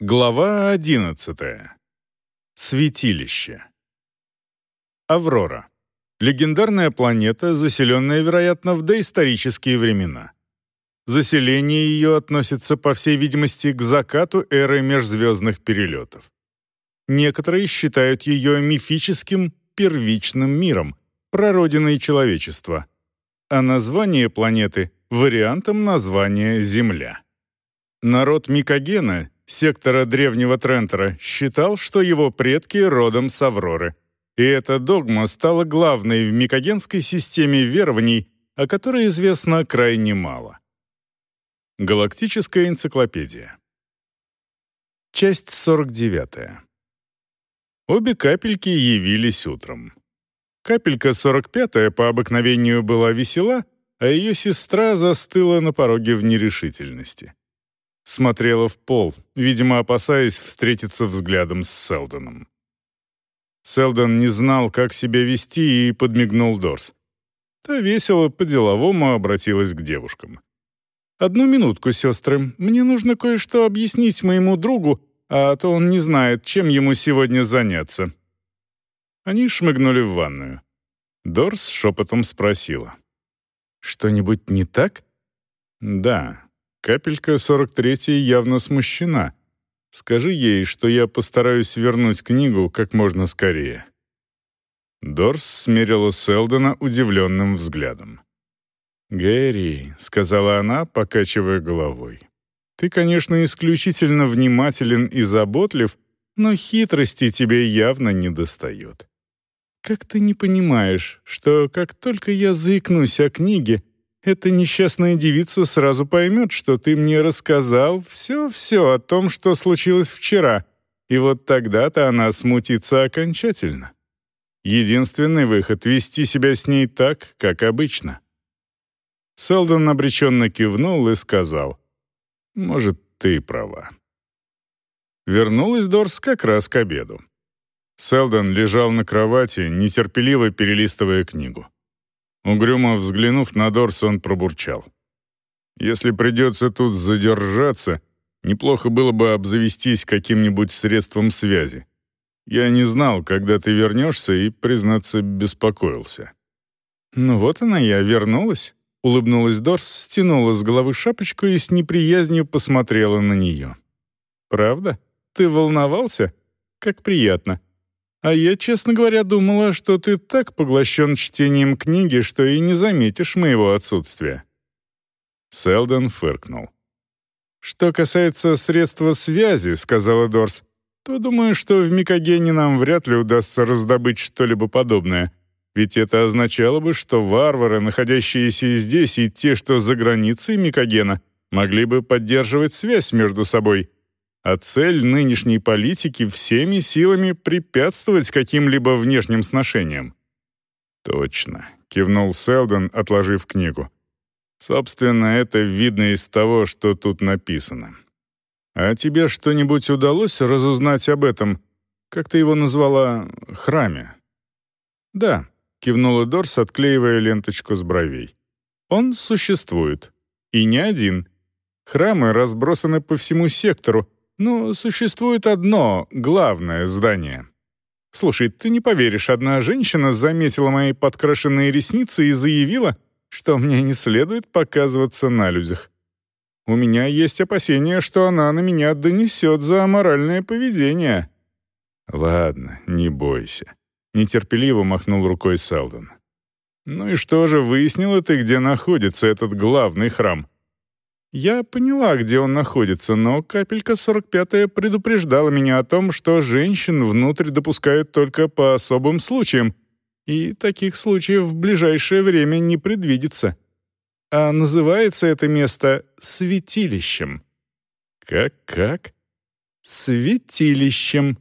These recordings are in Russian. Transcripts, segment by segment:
Глава 11. Святилище. Аврора. Легендарная планета, заселенная, вероятно, в доисторические времена. Заселение ее относится, по всей видимости, к закату эры межзвездных перелетов. Некоторые считают ее мифическим первичным миром, прародиной человечества, а название планеты — вариантом названия Земля. Народ Микогена, сектора древнего Трентера, считал, что его предки родом с Авроры. И эта догма стала главной в микогенской системе верований, о которой известно крайне мало. Галактическая энциклопедия. Часть 49. Обе капельки явились утром. Капелька 45-я по обыкновению была весела, а ее сестра застыла на пороге в нерешительности. Смотрела в пол, видимо, опасаясь встретиться взглядом с Селдоном. Селдон не знал, как себя вести, и подмигнул Дорс. Та весело, по-деловому обратилась к девушкам. «Одну минутку, сестры. Мне нужно кое-что объяснить моему другу, а то он не знает, чем ему сегодня заняться». Они шмыгнули в ванную. Дорс шепотом спросила. «Что-нибудь не так?» «Да. Капелька 43-й явно смущена. Скажи ей, что я постараюсь вернуть книгу как можно скорее». Дорс смерила Селдона удивленным взглядом. «Гэри», — сказала она, покачивая головой, ты, конечно, исключительно внимателен и заботлив, но хитрости тебе явно не достает. Как ты не понимаешь, что как только я заикнусь о книге, эта несчастная девица сразу поймет, что ты мне рассказал все-все о том, что случилось вчера, и вот тогда-то она смутится окончательно. Единственный выход — вести себя с ней так, как обычно». Селдон обреченно кивнул и сказал — может, ты права. Вернулась Дорс как раз к обеду. Селдон лежал на кровати, нетерпеливо перелистывая книгу. Угрюмо взглянув на Дорс, он пробурчал. «Если придется тут задержаться, неплохо было бы обзавестись каким-нибудь средством связи. Я не знал, когда ты вернешься, и, признаться, беспокоился». «Ну вот она я, вернулась», Улыбнулась Дорс, стянула с головы шапочку и с неприязнью посмотрела на нее. «Правда? Ты волновался? Как приятно. А я, честно говоря, думала, что ты так поглощен чтением книги, что и не заметишь моего отсутствия». Селдон фыркнул. «Что касается средства связи», — сказала Дорс, «то думаю, что в Микогене нам вряд ли удастся раздобыть что-либо подобное. Ведь это означало бы, что варвары, находящиеся здесь, и те, что за границей Микогена, могли бы поддерживать связь между собой. А цель нынешней политики всеми силами препятствовать каким-либо внешним сношениям. «Точно», — кивнул Селдон, отложив книгу. «Собственно, это видно из того, что тут написано. А тебе что-нибудь удалось разузнать об этом, как ты его назвала, храме?» «Да», — кивнула Дорс, отклеивая ленточку с бровей. «Он существует. И не один. Храмы разбросаны по всему сектору, но существует одно, главное здание. Слушай, ты не поверишь, одна женщина заметила мои подкрашенные ресницы и заявила, что мне не следует показываться на людях. У меня есть опасения, что она на меня донесет за аморальное поведение». «Ладно, не бойся», Нетерпеливо махнул рукой Селдон. «Ну и что же, выяснила ты, где находится этот главный храм?» «Я поняла, где он находится, но капелька 45-я предупреждала меня о том, что женщин внутрь допускают только по особым случаям, и таких случаев в ближайшее время не предвидится. А называется это место «святилищем». «Как-как?» «Святилищем»,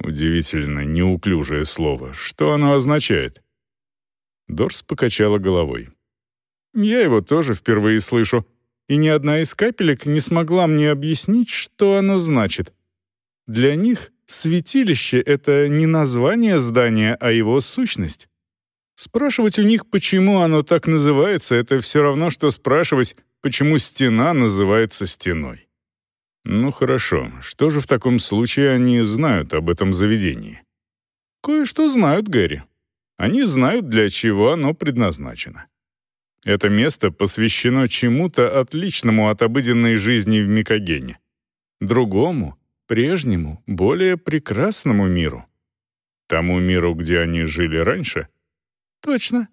Удивительно неуклюжее слово. Что оно означает? Дорс покачала головой. Я его тоже впервые слышу, и ни одна из капелек не смогла мне объяснить, что оно значит. Для них святилище — это не название здания, а его сущность. Спрашивать у них, почему оно так называется, это все равно, что спрашивать, почему стена называется стеной. Ну хорошо, что же в таком случае они знают об этом заведении? Кое-что знают, Гэри. Они знают, для чего оно предназначено. Это место посвящено чему-то отличному от обыденной жизни в Микогене. Другому, прежнему, более прекрасному миру. Тому миру, где они жили раньше? Точно.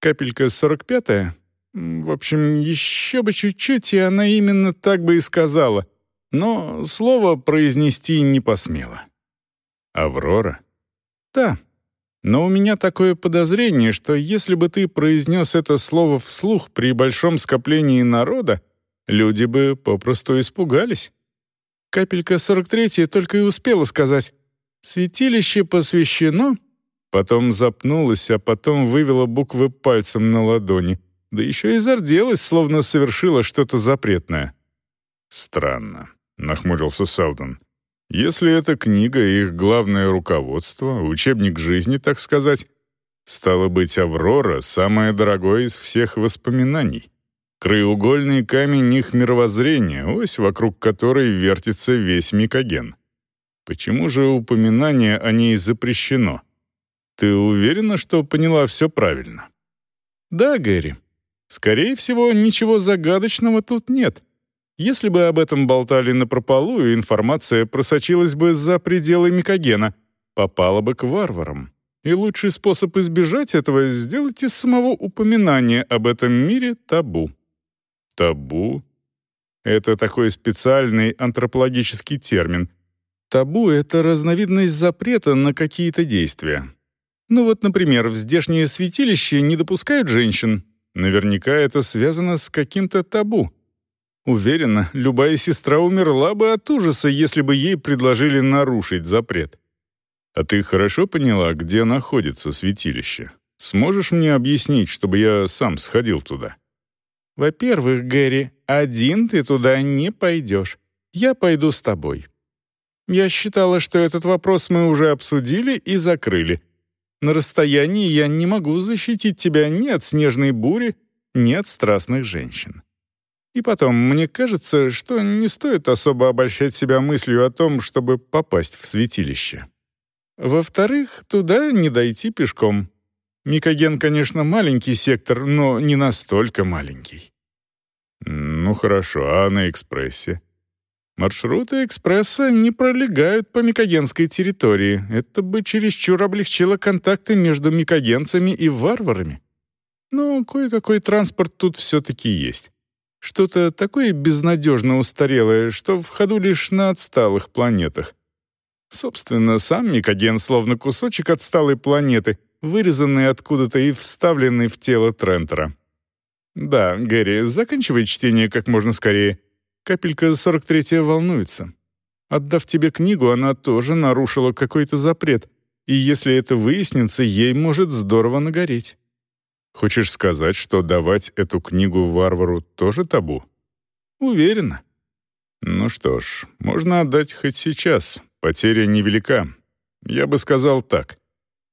Капелька 45-я. В общем, еще бы чуть-чуть, и она именно так бы и сказала. Но слово произнести не посмела. «Аврора?» «Да, но у меня такое подозрение, что если бы ты произнес это слово вслух при большом скоплении народа, люди бы попросту испугались. Капелька 43 только и успела сказать «Святилище посвящено», потом запнулась, а потом вывела буквы пальцем на ладони, да еще и зарделась, словно совершила что-то запретное. «Странно», — нахмурился Селдон. Если эта книга — их главное руководство, учебник жизни, так сказать, стало быть, «Аврора» — самое дорогое из всех воспоминаний. Краеугольный камень их мировоззрения, ось, вокруг которой вертится весь Микоген. Почему же упоминание о ней запрещено? Ты уверена, что поняла все правильно? Да, Гэри. Скорее всего, ничего загадочного тут нет. Если бы об этом болтали напропалую, информация просочилась бы за пределы Микогена, попала бы к варварам. И лучший способ избежать этого — сделать из самого упоминания об этом мире табу. Табу? Это такой специальный антропологический термин. Табу — это разновидность запрета на какие-то действия. Ну вот, например, в здешнее святилище не допускают женщин. Наверняка это связано с каким-то табу. Уверена, любая сестра умерла бы от ужаса, если бы ей предложили нарушить запрет. А ты хорошо поняла, где находится святилище? Сможешь мне объяснить, чтобы я сам сходил туда? Во-первых, Гэри, один ты туда не пойдешь. Я пойду с тобой. Я считала, что этот вопрос мы уже обсудили и закрыли. На расстоянии я не могу защитить тебя ни от снежной бури, ни от страстных женщин. И потом, мне кажется, что не стоит особо обольщать себя мыслью о том, чтобы попасть в святилище. Во-вторых, туда не дойти пешком. Микоген, конечно, маленький сектор, но не настолько маленький. Ну хорошо, а на экспрессе? Маршруты экспресса не пролегают по микогенской территории. Это бы чересчур облегчило контакты между микогенцами и варварами. Но кое-какой транспорт тут все-таки есть. Что-то такое безнадежно устарелое, что в ходу лишь на отсталых планетах. Собственно, сам Микоген словно кусочек отсталой планеты, вырезанный откуда-то и вставленный в тело Трентера. Да, Гэри, заканчивай чтение как можно скорее. Капелька 43-я волнуется. Отдав тебе книгу, она тоже нарушила какой-то запрет, и если это выяснится, ей может здорово нагореть. Хочешь сказать, что давать эту книгу варвару тоже табу? Уверена. Ну что ж, можно отдать хоть сейчас. Потеря невелика. Я бы сказал так.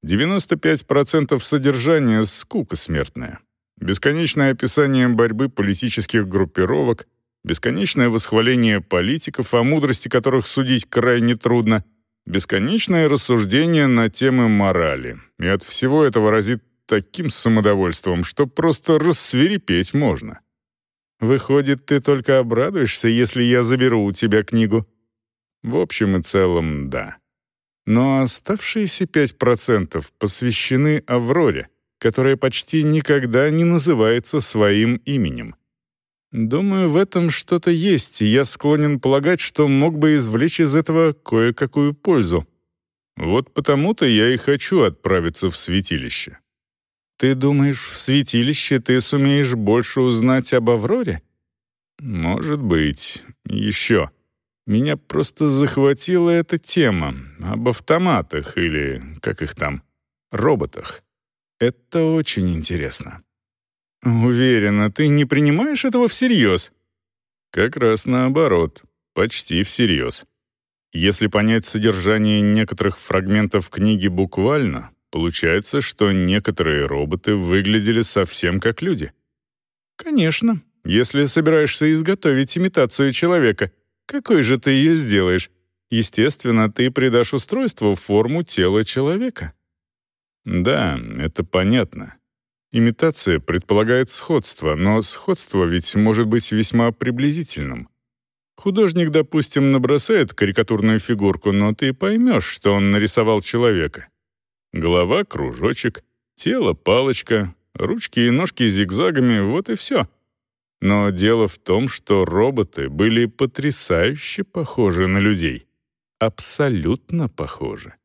95% содержания — скука смертная. Бесконечное описание борьбы политических группировок, бесконечное восхваление политиков, о мудрости которых судить крайне трудно, бесконечное рассуждение на темы морали. И от всего этого разит таким самодовольством, что просто рассверепеть можно. Выходит, ты только обрадуешься, если я заберу у тебя книгу. В общем и целом, да. Но оставшиеся 5% посвящены Авроре, которая почти никогда не называется своим именем. Думаю, в этом что-то есть, и я склонен полагать, что мог бы извлечь из этого кое-какую пользу. Вот потому-то я и хочу отправиться в святилище. Ты думаешь, в святилище ты сумеешь больше узнать об Авроре? Может быть. Еще. Меня просто захватила эта тема об автоматах или, как их там, роботах. Это очень интересно. Уверена, ты не принимаешь этого всерьез? Как раз наоборот, почти всерьез. Если понять содержание некоторых фрагментов книги буквально, Получается, что некоторые роботы выглядели совсем как люди. Конечно, если собираешься изготовить имитацию человека, Какой же ты ее сделаешь? Естественно, ты придашь устройству форму тела человека. Да, это понятно. Имитация предполагает сходство, но сходство ведь может быть весьма приблизительным. Художник, допустим, набросает карикатурную фигурку, но ты поймешь, что он нарисовал человека. Голова — кружочек, тело — палочка, ручки и ножки зигзагами — вот и все. Но дело в том, что роботы были потрясающе похожи на людей. Абсолютно похожи.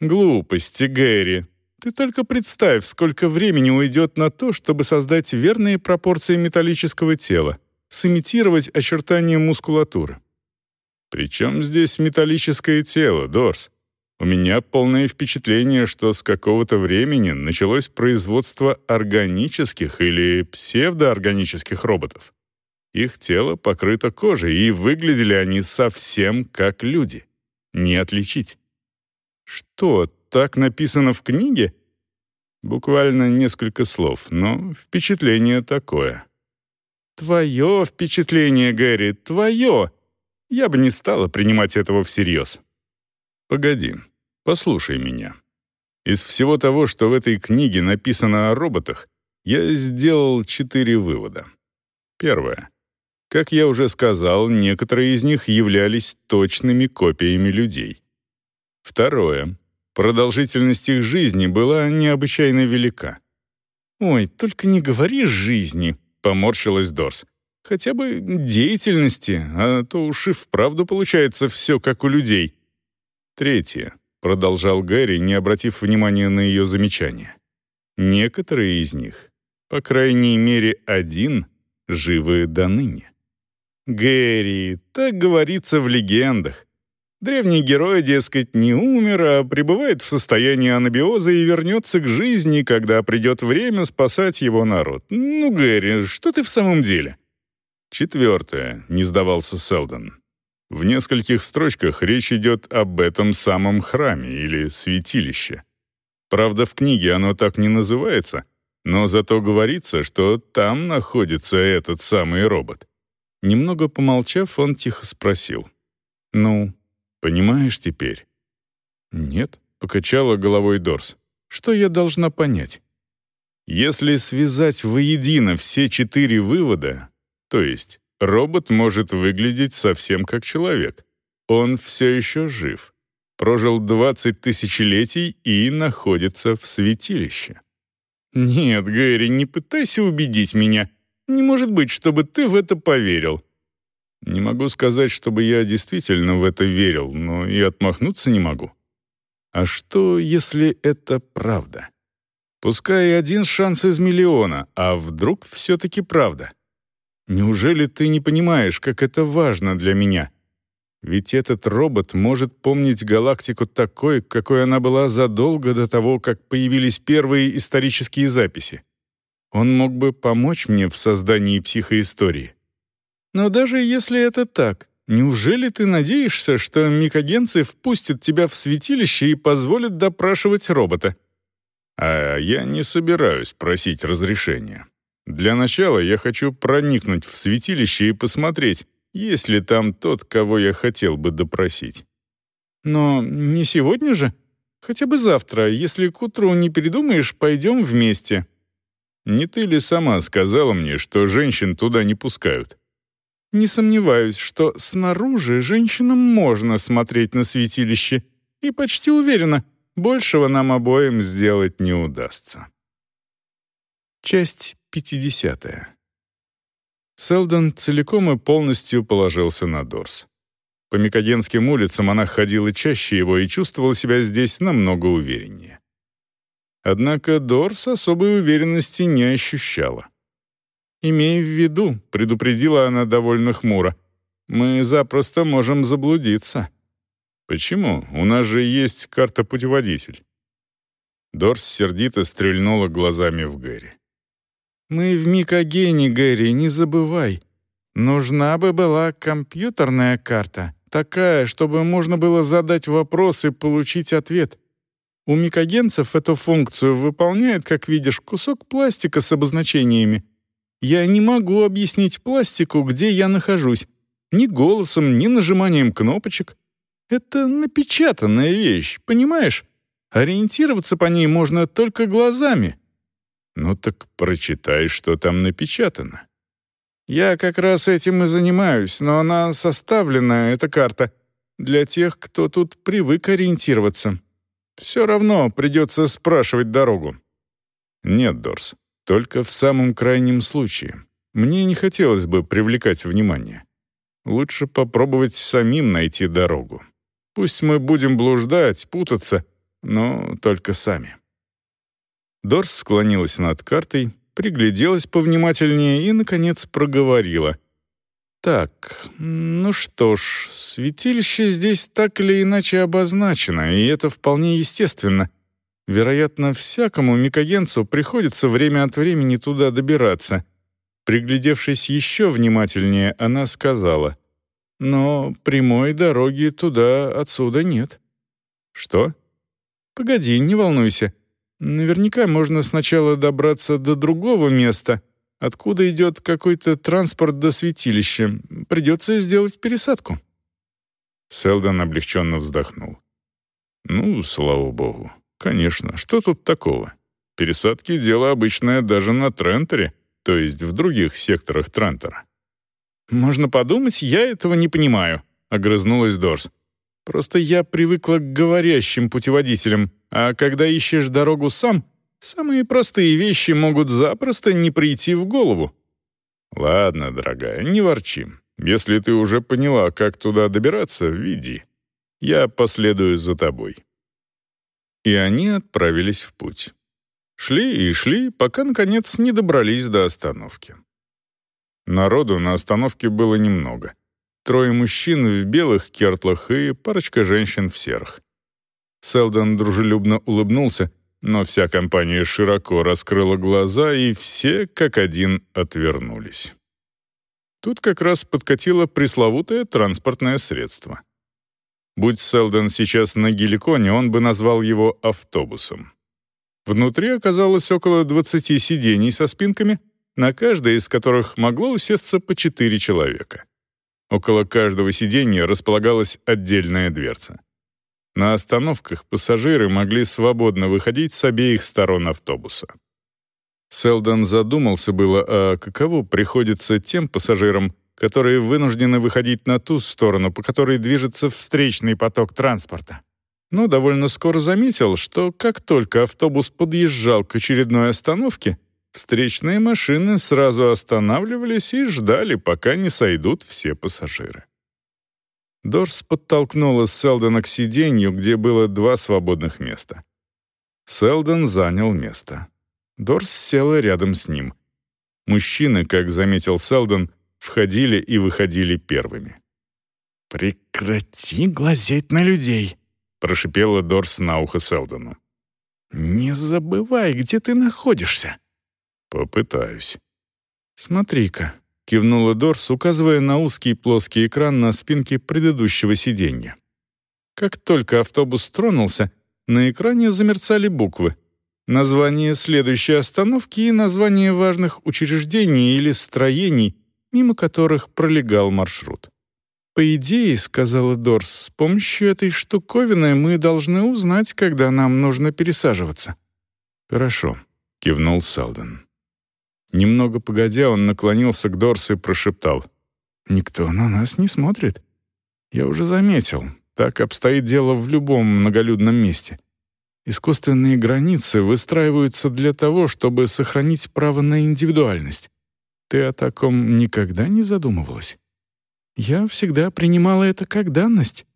Глупости, Гэри. Ты только представь, сколько времени уйдет на то, чтобы создать верные пропорции металлического тела — сымитировать очертания мускулатуры. Причем здесь металлическое тело, Дорс? У меня полное впечатление, что с какого-то времени началось производство органических или псевдоорганических роботов. Их тело покрыто кожей, и выглядели они совсем как люди. Не отличить. Что, так написано в книге? Буквально несколько слов, но впечатление такое. «Твое впечатление, Гэри, твое!» Я бы не стала принимать этого всерьез. «Погоди, послушай меня. Из всего того, что в этой книге написано о роботах, я сделал четыре вывода. Первое. Как я уже сказал, некоторые из них являлись точными копиями людей. Второе. Продолжительность их жизни была необычайно велика. «Ой, только не говори жизни», Поморщилась Дорс. «Хотя бы деятельности, а то уж и вправду получается все как у людей». «Третье», — продолжал Гэри, не обратив внимания на ее замечание. «Некоторые из них, по крайней мере один, живы до ныне». «Гэри, так говорится в легендах. Древний герой, дескать, не умер, а пребывает в состоянии анабиоза и вернется к жизни, когда придет время спасать его народ. Ну, Гэри, что ты в самом деле? Четвертое, не сдавался Селдон. В нескольких строчках речь идет об этом самом храме или святилище. Правда, в книге оно так не называется, но зато говорится, что там находится этот самый робот. Немного помолчав, он тихо спросил. «Ну, Понимаешь теперь?» «Нет», — покачала головой Дорс. «Что я должна понять?» «Если связать воедино все четыре вывода, то есть робот может выглядеть совсем как человек, он все еще жив, прожил 20 тысячелетий и находится в святилище». «Нет, Гэри, не пытайся убедить меня. Не может быть, чтобы ты в это поверил. Не могу сказать, чтобы я действительно в это верил, но и отмахнуться не могу. А что, если это правда? Пускай один шанс из миллиона, а вдруг все-таки правда? Неужели ты не понимаешь, как это важно для меня? Ведь этот робот может помнить галактику такой, какой она была задолго до того, как появились первые исторические записи. Он мог бы помочь мне в создании психоистории. Но даже если это так, неужели ты надеешься, что микогенцы впустят тебя в святилище и позволят допрашивать робота? А я не собираюсь просить разрешения. Для начала я хочу проникнуть в святилище и посмотреть, есть ли там тот, кого я хотел бы допросить. Но не сегодня же. Хотя бы завтра, если к утру не передумаешь, пойдем вместе. Не ты ли сама сказала мне, что женщин туда не пускают? Не сомневаюсь, что снаружи женщинам можно смотреть на святилище, и почти уверена, большего нам обоим сделать не удастся. Часть 50. Селдон целиком и полностью положился на Дорс. По Микоденским улицам она ходила чаще его и чувствовала себя здесь намного увереннее. Однако Дорс особой уверенности не ощущала. «Имей в виду», — предупредила она довольно хмуро, «мы запросто можем заблудиться». «Почему? У нас же есть карта-путеводитель». Дорс сердито стрельнула глазами в Гэри. «Мы в Микогене, Гэри, не забывай. Нужна бы была компьютерная карта, такая, чтобы можно было задать вопрос и получить ответ. У микогенцев эту функцию выполняет, как видишь, кусок пластика с обозначениями. Я не могу объяснить пластику, где я нахожусь. Ни голосом, ни нажиманием кнопочек. Это напечатанная вещь, понимаешь? Ориентироваться по ней можно только глазами. Ну так прочитай, что там напечатано. Я как раз этим и занимаюсь, но она составлена, эта карта, для тех, кто тут привык ориентироваться. Все равно придется спрашивать дорогу. Нет, Дорс, только в самом крайнем случае. Мне не хотелось бы привлекать внимание. Лучше попробовать самим найти дорогу. Пусть мы будем блуждать, путаться, но только сами. Дорс склонилась над картой, пригляделась повнимательнее и, наконец, проговорила. «Так, ну что ж, святилище здесь так или иначе обозначено, и это вполне естественно. Вероятно, всякому микогенцу приходится время от времени туда добираться». Приглядевшись еще внимательнее, она сказала, «Но прямой дороги туда отсюда нет». «Что?» «Погоди, не волнуйся. Наверняка можно сначала добраться до другого места, откуда идет какой-то транспорт до святилища. Придется сделать пересадку». Селдон облегченно вздохнул. «Ну, слава богу. Конечно, что тут такого? Пересадки — дело обычное даже на Трентере, то есть в других секторах Трентера». «Можно подумать, я этого не понимаю», — огрызнулась Дорс. «Просто я привыкла к говорящим путеводителям, а когда ищешь дорогу сам, самые простые вещи могут запросто не прийти в голову. Ладно, дорогая, не ворчи. Если ты уже поняла, как туда добираться, веди. Я последую за тобой. И они отправились в путь. Шли и шли, пока, наконец, не добрались до остановки. Народу на остановке было немного. Трое мужчин в белых кертлах и парочка женщин в серых. Селдон дружелюбно улыбнулся, но вся компания широко раскрыла глаза, и все, как один, отвернулись. Тут как раз подкатило пресловутое транспортное средство. Будь Селдон сейчас на геликоне, он бы назвал его автобусом. Внутри оказалось около 20 сидений со спинками, на каждое из которых могло усесться по четыре человека. Около каждого сиденья располагалась отдельная дверца. На остановках пассажиры могли свободно выходить с обеих сторон автобуса. Селдон задумался было, а каково приходится тем пассажирам, которые вынуждены выходить на ту сторону, по которой движется встречный поток транспорта. Но довольно скоро заметил, что как только автобус подъезжал к очередной остановке, встречные машины сразу останавливались и ждали, пока не сойдут все пассажиры. Дорс подтолкнула Селдона к сиденью, где было два свободных места. Селдон занял место. Дорс села рядом с ним. Мужчины, как заметил Селдон, входили и выходили первыми. «Прекрати глазеть на людей», — прошипела Дорс на ухо Селдону. «Не забывай, где ты находишься». «Попытаюсь». «Смотри-ка, кивнула Дорс, указывая на узкий плоский экран на спинке предыдущего сиденья. Как только автобус тронулся, на экране замерцали буквы. Название следующей остановки и название важных учреждений или строений, мимо которых пролегал маршрут. «По идее, — сказала Дорс, — с помощью этой штуковины мы должны узнать, когда нам нужно пересаживаться». «Хорошо», — кивнул Салден. Немного погодя, он наклонился к Дорс и прошептал. «Никто на нас не смотрит. Я уже заметил, так обстоит дело в любом многолюдном месте. Искусственные границы выстраиваются для того, чтобы сохранить право на индивидуальность. Ты о таком никогда не задумывалась? Я всегда принимала это как данность.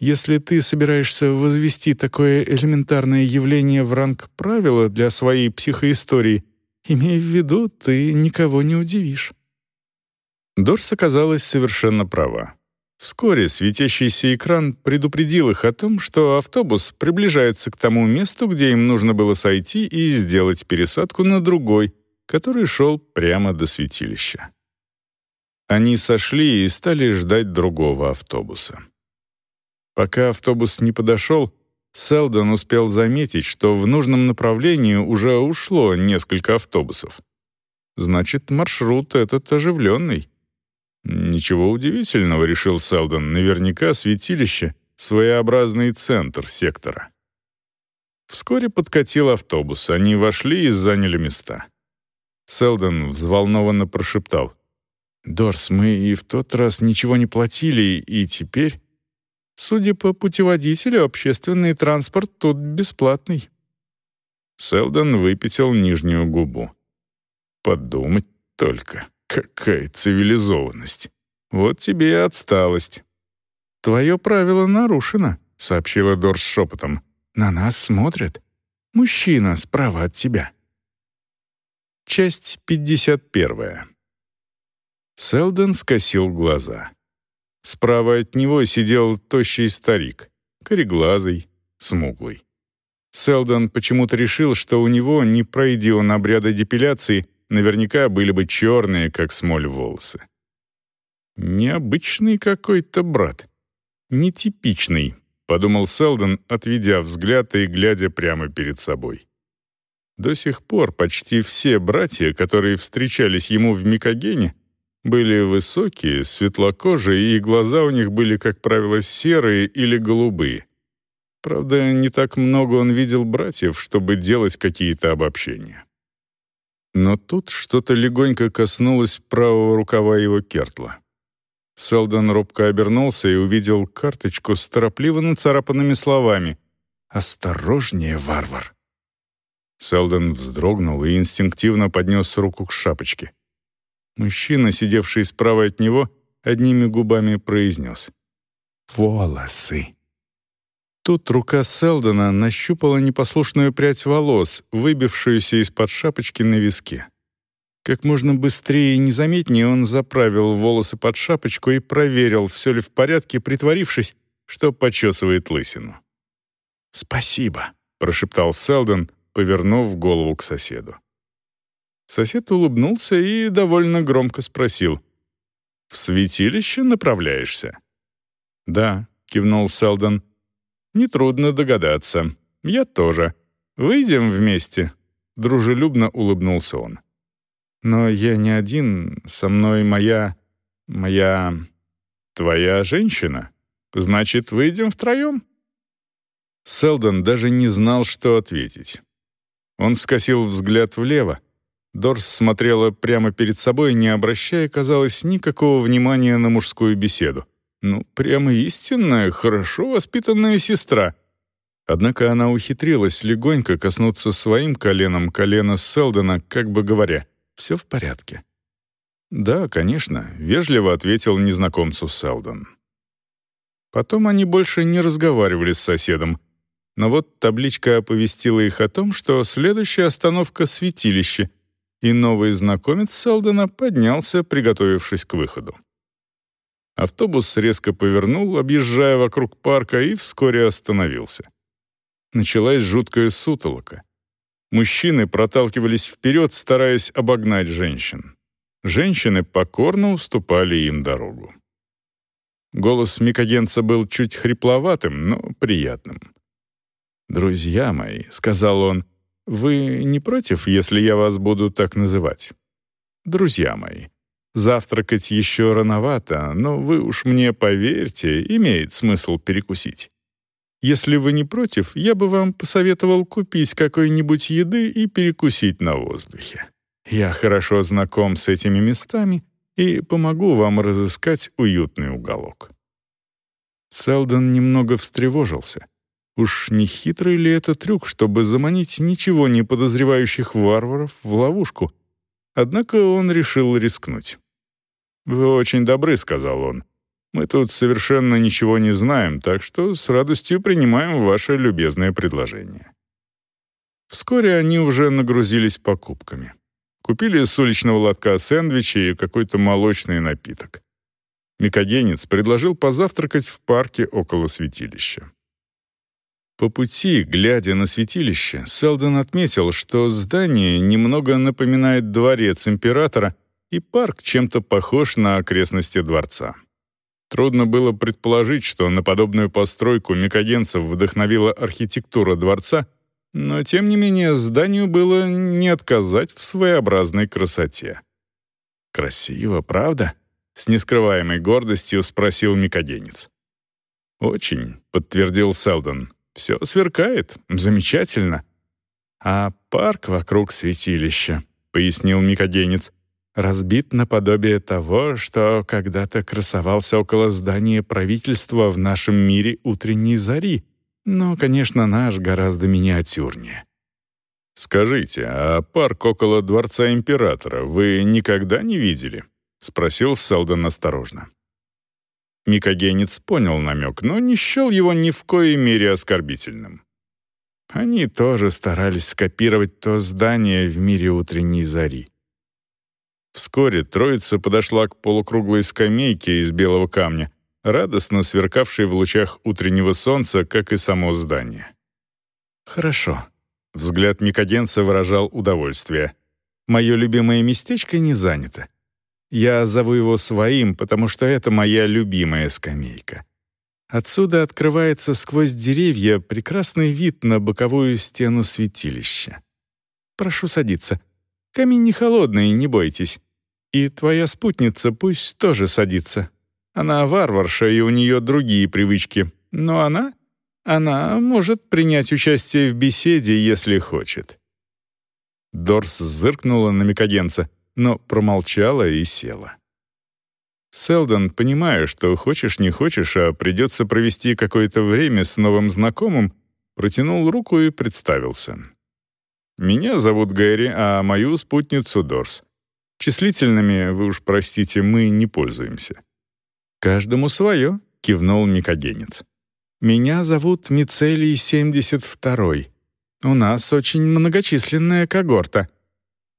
Если ты собираешься возвести такое элементарное явление в ранг правила для своей психоистории — Имея в виду, ты никого не удивишь». Дорс оказалась совершенно права. Вскоре светящийся экран предупредил их о том, что автобус приближается к тому месту, где им нужно было сойти и сделать пересадку на другой, который шел прямо до святилища. Они сошли и стали ждать другого автобуса. Пока автобус не подошел, Селдон успел заметить, что в нужном направлении уже ушло несколько автобусов. Значит, маршрут этот оживленный. Ничего удивительного, решил Селдон, наверняка святилище — своеобразный центр сектора. Вскоре подкатил автобус, они вошли и заняли места. Селдон взволнованно прошептал. «Дорс, мы и в тот раз ничего не платили, и теперь...» «Судя по путеводителю, общественный транспорт тут бесплатный». Селдон выпятил нижнюю губу. «Подумать только, какая цивилизованность! Вот тебе и отсталость!» «Твое правило нарушено», — сообщила Дорс шепотом. «На нас смотрят. Мужчина справа от тебя». Часть 51. Селден скосил глаза. Справа от него сидел тощий старик, кореглазый, смуглый. Селдон почему-то решил, что у него, не пройди он обряда депиляции, наверняка были бы черные, как смоль, волосы. Необычный какой-то брат. Нетипичный, подумал Селдон, отведя взгляд и глядя прямо перед собой. До сих пор почти все братья, которые встречались ему в Микогене, были высокие, светлокожие, и глаза у них были, как правило, серые или голубые. Правда, не так много он видел братьев, чтобы делать какие-то обобщения. Но тут что-то легонько коснулось правого рукава его кертла. Селдон робко обернулся и увидел карточку с торопливо нацарапанными словами «Осторожнее, варвар!». Селдон вздрогнул и инстинктивно поднес руку к шапочке. Мужчина, сидевший справа от него, одними губами произнес «Волосы». Тут рука Селдона нащупала непослушную прядь волос, выбившуюся из-под шапочки на виске. Как можно быстрее и незаметнее он заправил волосы под шапочку и проверил, все ли в порядке, притворившись, что почесывает лысину. «Спасибо», — прошептал Селдон, повернув голову к соседу. Сосед улыбнулся и довольно громко спросил. «В святилище направляешься?» «Да», — кивнул Селдон. «Нетрудно догадаться. Я тоже. Выйдем вместе?» Дружелюбно улыбнулся он. «Но я не один. Со мной моя... моя... твоя женщина. Значит, выйдем втроем?» Селдон даже не знал, что ответить. Он скосил взгляд влево. Дорс смотрела прямо перед собой, не обращая, казалось, никакого внимания на мужскую беседу. Ну, прямо истинная, хорошо воспитанная сестра. Однако она ухитрилась легонько коснуться своим коленом колена Селдона, как бы говоря, «все в порядке». «Да, конечно», — вежливо ответил незнакомцу Селдон. Потом они больше не разговаривали с соседом, но вот табличка оповестила их о том, что следующая остановка — святилище, и новый знакомец Селдона поднялся, приготовившись к выходу. Автобус резко повернул, объезжая вокруг парка, и вскоре остановился. Началась жуткая сутолока. Мужчины проталкивались вперед, стараясь обогнать женщин. Женщины покорно уступали им дорогу. Голос микогенца был чуть хрипловатым, но приятным. «Друзья мои», — сказал он, — «вы не против, если я вас буду так называть? Друзья мои, завтракать еще рановато, но вы уж мне поверьте, имеет смысл перекусить. Если вы не против, я бы вам посоветовал купить какой-нибудь еды и перекусить на воздухе. Я хорошо знаком с этими местами и помогу вам разыскать уютный уголок». Селдон немного встревожился. Уж не хитрый ли это трюк, чтобы заманить ничего не подозревающих варваров в ловушку? Однако он решил рискнуть. «Вы очень добры», — сказал он. «Мы тут совершенно ничего не знаем, так что с радостью принимаем ваше любезное предложение». Вскоре они уже нагрузились покупками. Купили с уличного лотка сэндвичи и какой-то молочный напиток. Микогенец предложил позавтракать в парке около святилища. По пути, глядя на святилище, Селдон отметил, что здание немного напоминает дворец императора, и парк чем-то похож на окрестности дворца. Трудно было предположить, что на подобную постройку микогенцев вдохновила архитектура дворца, но, тем не менее, зданию было не отказать в своеобразной красоте. «Красиво, правда?» — с нескрываемой гордостью спросил Микоденец. «Очень», — подтвердил Селдон. «Все сверкает. Замечательно». «А парк вокруг святилища», — пояснил Микоденец, «разбит наподобие того, что когда-то красовался около здания правительства в нашем мире утренней зари, но, конечно, наш гораздо миниатюрнее». «Скажите, а парк около Дворца Императора вы никогда не видели?» — спросил Селдон осторожно. Микогенец понял намек, но не счел его ни в коей мере оскорбительным. Они тоже старались скопировать то здание в мире утренней зари. Вскоре троица подошла к полукруглой скамейке из белого камня, радостно сверкавшей в лучах утреннего солнца, как и само здание. «Хорошо», — взгляд Микоденца выражал удовольствие. «Мое любимое местечко не занято. Я зову его своим, потому что это моя любимая скамейка. Отсюда открывается сквозь деревья прекрасный вид на боковую стену святилища. Прошу садиться. Камень не холодный, не бойтесь. И твоя спутница пусть тоже садится. Она варварша, и у нее другие привычки. Но она... Она может принять участие в беседе, если хочет». Дорс зыркнула на Микоденца — но промолчала и села. Селдон, понимая, что хочешь не хочешь, а придется провести какое-то время с новым знакомым, протянул руку и представился. «Меня зовут Гэри, а мою спутницу Дорс. Числительными, вы уж простите, мы не пользуемся». «Каждому свое», — кивнул Никогенец. «Меня зовут Мицелий 72-й. У нас очень многочисленная когорта».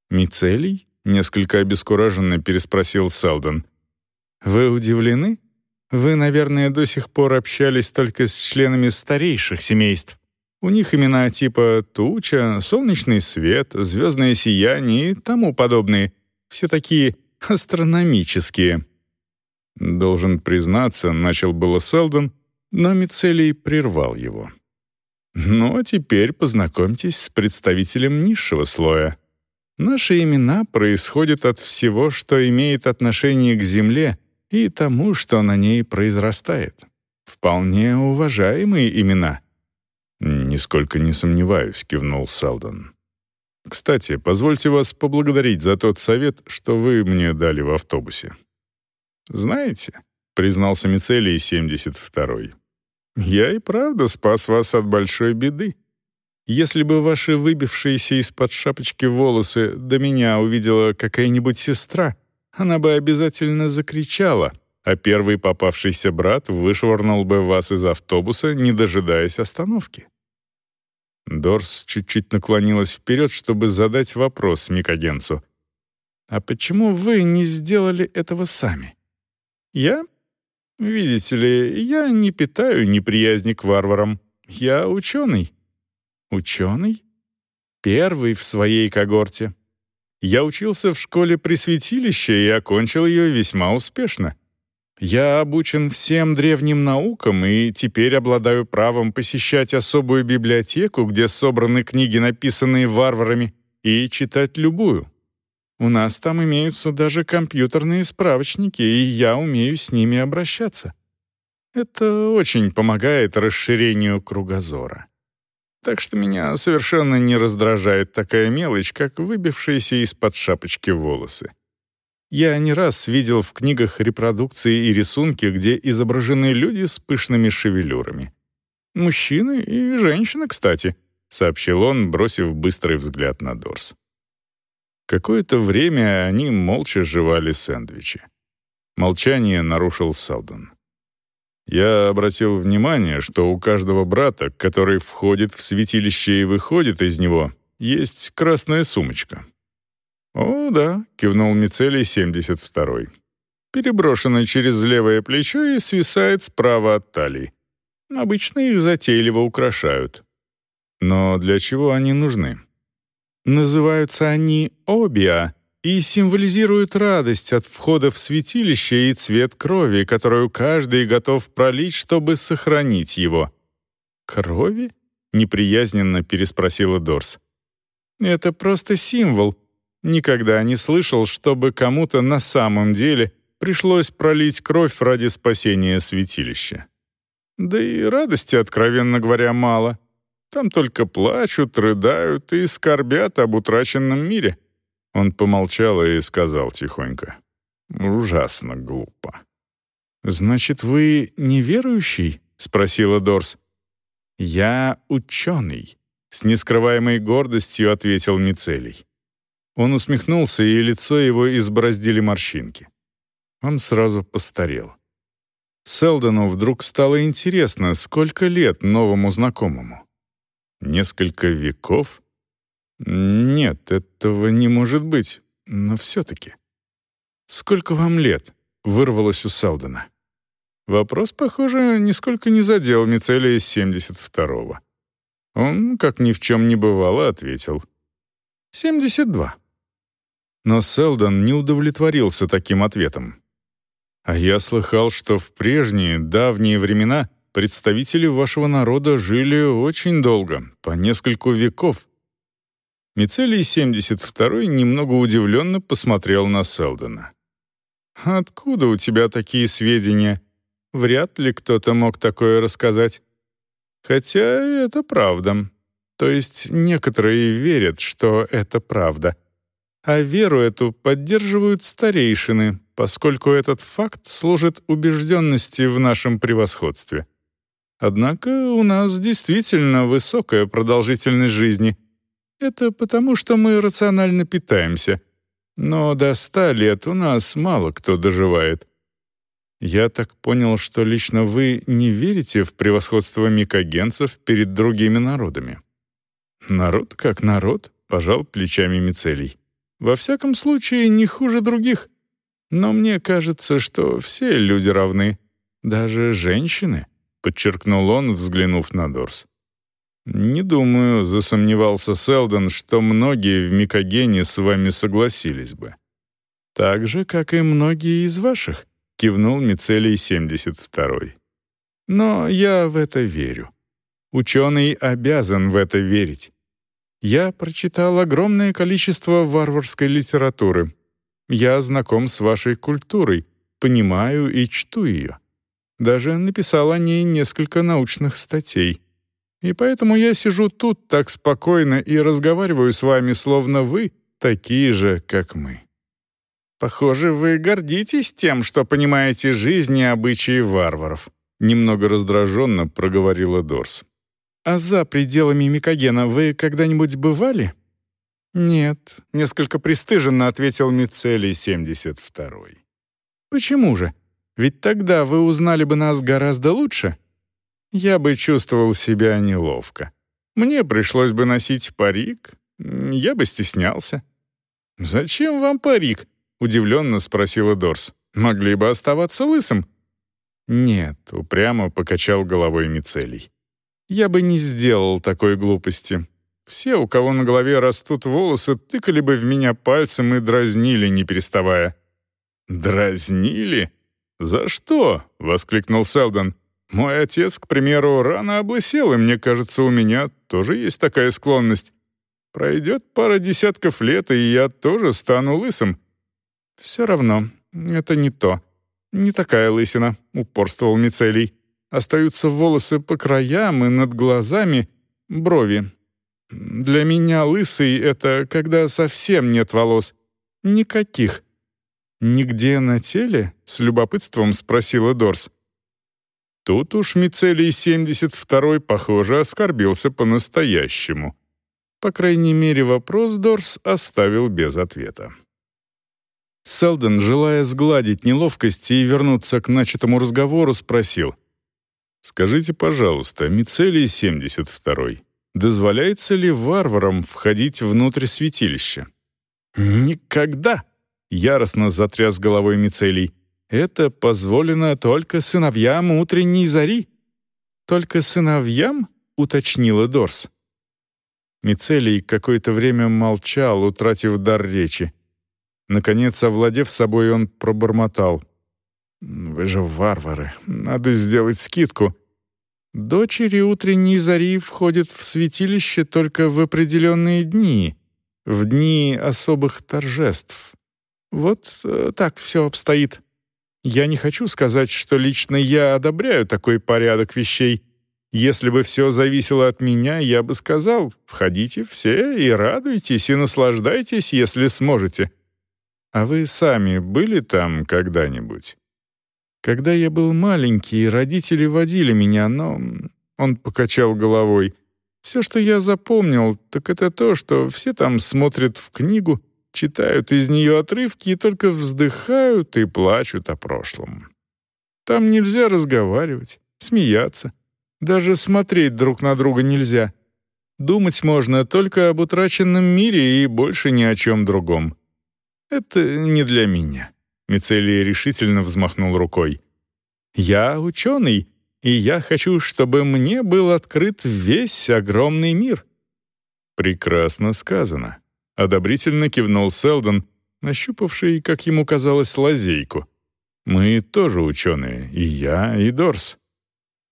«Мицелий?» — несколько обескураженно переспросил Селдон. «Вы удивлены? Вы, наверное, до сих пор общались только с членами старейших семейств. У них имена типа «Туча», «Солнечный свет», «Звездное сияние» и тому подобные. Все такие астрономические». Должен признаться, начал было Селдон, но Мицелий прервал его. «Ну, а теперь познакомьтесь с представителем низшего слоя. Наши имена происходят от всего, что имеет отношение к Земле и тому, что на ней произрастает. Вполне уважаемые имена». «Нисколько не сомневаюсь», — кивнул Салдон. «Кстати, позвольте вас поблагодарить за тот совет, что вы мне дали в автобусе». «Знаете», — признался Мицелий 72-й, «я и правда спас вас от большой беды. Если бы ваши выбившиеся из-под шапочки волосы до меня увидела какая-нибудь сестра, она бы обязательно закричала, а первый попавшийся брат вышвырнул бы вас из автобуса, не дожидаясь остановки. Дорс чуть-чуть наклонилась вперед, чтобы задать вопрос Микогенцу. «А почему вы не сделали этого сами?» «Я? Видите ли, я не питаю неприязни к варварам. Я ученый. Ученый? Первый в своей когорте. Я учился в школе Пресвятилища и окончил ее весьма успешно. Я обучен всем древним наукам и теперь обладаю правом посещать особую библиотеку, где собраны книги, написанные варварами, и читать любую. У нас там имеются даже компьютерные справочники, и я умею с ними обращаться. Это очень помогает расширению кругозора. Так что меня совершенно не раздражает такая мелочь, как выбившиеся из-под шапочки волосы. Я не раз видел в книгах репродукции и рисунки, где изображены люди с пышными шевелюрами. Мужчины и женщины, кстати, сообщил он, бросив быстрый взгляд на Дорс. Какое-то время они молча жевали сэндвичи. Молчание нарушил Салден. Я обратил внимание, что у каждого брата, который входит в святилище и выходит из него, есть красная сумочка. «О, да», — кивнул Мицелий 72-й. Переброшена через левое плечо и свисает справа от талии. Обычно их затейливо украшают. Но для чего они нужны? Называются они «обиа», и символизирует радость от входа в святилище и цвет крови, которую каждый готов пролить, чтобы сохранить его. «Крови?» — неприязненно переспросила Дорс. «Это просто символ. Никогда не слышал, чтобы кому-то на самом деле пришлось пролить кровь ради спасения святилища. Да и радости, откровенно говоря, мало. Там только плачут, рыдают и скорбят об утраченном мире. Он помолчал и сказал тихонько. «Ужасно глупо». «Значит, вы неверующий?» — спросила Дорс. «Я ученый», — с нескрываемой гордостью ответил Мицелий. Он усмехнулся, и лицо его избороздили морщинки. Он сразу постарел. Селдону вдруг стало интересно, сколько лет новому знакомому. Несколько веков? Нет, этого не может быть, но все-таки. «Сколько вам лет?» — вырвалось у Селдона. Вопрос, похоже, нисколько не задел Мицелия из 72-го. Он, как ни в чем не бывало, ответил. «72». Но Селдон не удовлетворился таким ответом. «А я слыхал, что в прежние, давние времена представители вашего народа жили очень долго, по нескольку веков». Мицелий 72-й немного удивленно посмотрел на Селдона. «Откуда у тебя такие сведения?» Вряд ли кто-то мог такое рассказать. Хотя это правда. То есть некоторые верят, что это правда. А веру эту поддерживают старейшины, поскольку этот факт служит убежденности в нашем превосходстве. Однако у нас действительно высокая продолжительность жизни. Это потому, что мы рационально питаемся. Но до ста лет у нас мало кто доживает. Я так понял, что лично вы не верите в превосходство микогенцев перед другими народами. Народ как народ, пожал плечами Мицелий. Во всяком случае, не хуже других. Но мне кажется, что все люди равны, даже женщины, подчеркнул он, взглянув на Дорс. «Не думаю», — засомневался Селдон, «что многие в Микогене с вами согласились бы. Так же, как и многие из ваших кивнул Мицелий 72. Но я в это верю. Ученый обязан в это верить. Я прочитал огромное количество варварской литературы. Я знаком с вашей культурой, понимаю и чту ее. Даже написал о ней несколько научных статей. И поэтому я сижу тут так спокойно и разговариваю с вами, словно вы такие же, как мы. Похоже, вы гордитесь тем, что понимаете жизнь и обычаи варваров», — немного раздраженно проговорила Дорс. «А за пределами Микогена вы когда-нибудь бывали?» «Нет», — несколько пристыженно ответил Мицелий 72-й. «Почему же? Ведь тогда вы узнали бы нас гораздо лучше». «Я бы чувствовал себя неловко. Мне пришлось бы носить парик, я бы стеснялся». «Зачем вам парик?» Удивленно спросила Дорс. «Могли бы оставаться лысым?» «Нет», — упрямо покачал головой Мицелий. «Я бы не сделал такой глупости. Все, у кого на голове растут волосы, тыкали бы в меня пальцем и дразнили, не переставая». «Дразнили? За что?» — воскликнул Селдон. «Мой отец, к примеру, рано облысел, и мне кажется, у меня тоже есть такая склонность. Пройдет пара десятков лет, и я тоже стану лысым. «Все равно, это не то. Не такая лысина», — упорствовал Мицелий. «Остаются волосы по краям и над глазами, брови. Для меня лысый — это когда совсем нет волос. Никаких». «Нигде на теле?» — с любопытством спросила Дорс. Тут уж Мицелий 72-й, похоже, оскорбился по-настоящему. По крайней мере, вопрос Дорс оставил без ответа. Селдон, желая сгладить неловкость и вернуться к начатому разговору, спросил. «Скажите, пожалуйста, Мицелий 72-й, дозволяется ли варварам входить внутрь святилища?» «Никогда!» — яростно затряс головой Мицелий. «Это позволено только сыновьям утренней зари». «Только сыновьям?» — уточнила Дорс. Мицелий какое-то время молчал, утратив дар речи. Наконец, овладев собой, он пробормотал. «Вы же варвары, надо сделать скидку». Дочери утренней зари входят в святилище только в определенные дни, в дни особых торжеств. Вот э, так все обстоит. Я не хочу сказать, что лично я одобряю такой порядок вещей. Если бы все зависело от меня, я бы сказал, входите все и радуйтесь, и наслаждайтесь, если сможете. А вы сами были там когда-нибудь? Когда я был маленький, родители водили меня, но... Он покачал головой. Все, что я запомнил, так это то, что все там смотрят в книгу, читают из нее отрывки и только вздыхают и плачут о прошлом. Там нельзя разговаривать, смеяться. Даже смотреть друг на друга нельзя. Думать можно только об утраченном мире и больше ни о чем другом. Это не для меня. Мицелий решительно взмахнул рукой. «Я ученый, и я хочу, чтобы мне был открыт весь огромный мир». «Прекрасно сказано», — одобрительно кивнул Селдон, нащупавший, как ему казалось, лазейку. «Мы тоже ученые, и я, и Дорс».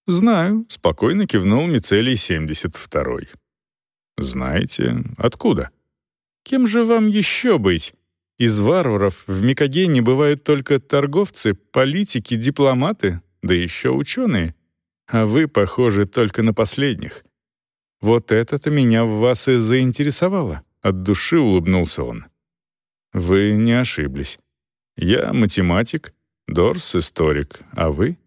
«Знаю», — спокойно кивнул Мицелий 72-й. «Знаете, откуда?» «Кем же вам еще быть? Из варваров в Микогене бывают только торговцы, политики, дипломаты, да еще ученые. А вы, похожи, только на последних. Вот это-то меня в вас и заинтересовало. От души улыбнулся он. Вы не ошиблись. Я математик, Дорс — историк, а вы?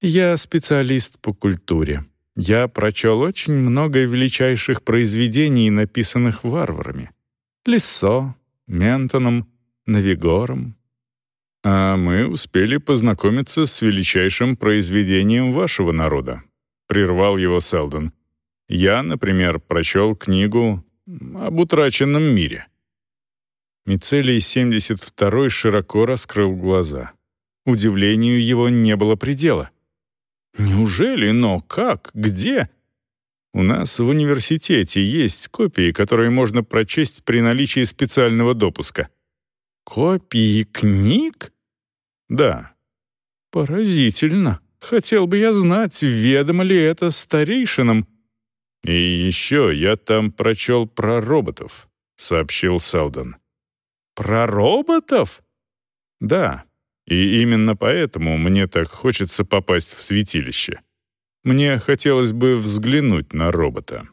Я специалист по культуре. Я прочел очень много величайших произведений, написанных варварами. Лиссо, Ментоном, Навигором. А мы успели познакомиться с величайшим произведением вашего народа, прервал его Селдон. Я, например, прочел книгу об утраченном мире. Мицелий 72 широко раскрыл глаза. Удивлению его не было предела. «Неужели? Но как? Где?» У нас в университете есть копии, которые можно прочесть при наличии специального допуска. Копии книг? Да. Поразительно. Хотел бы я знать, ведомо ли это старейшинам. И еще я там прочел про роботов, сообщил Селдон. Про роботов? Да. И именно поэтому мне так хочется попасть в святилище. Мне хотелось бы взглянуть на робота».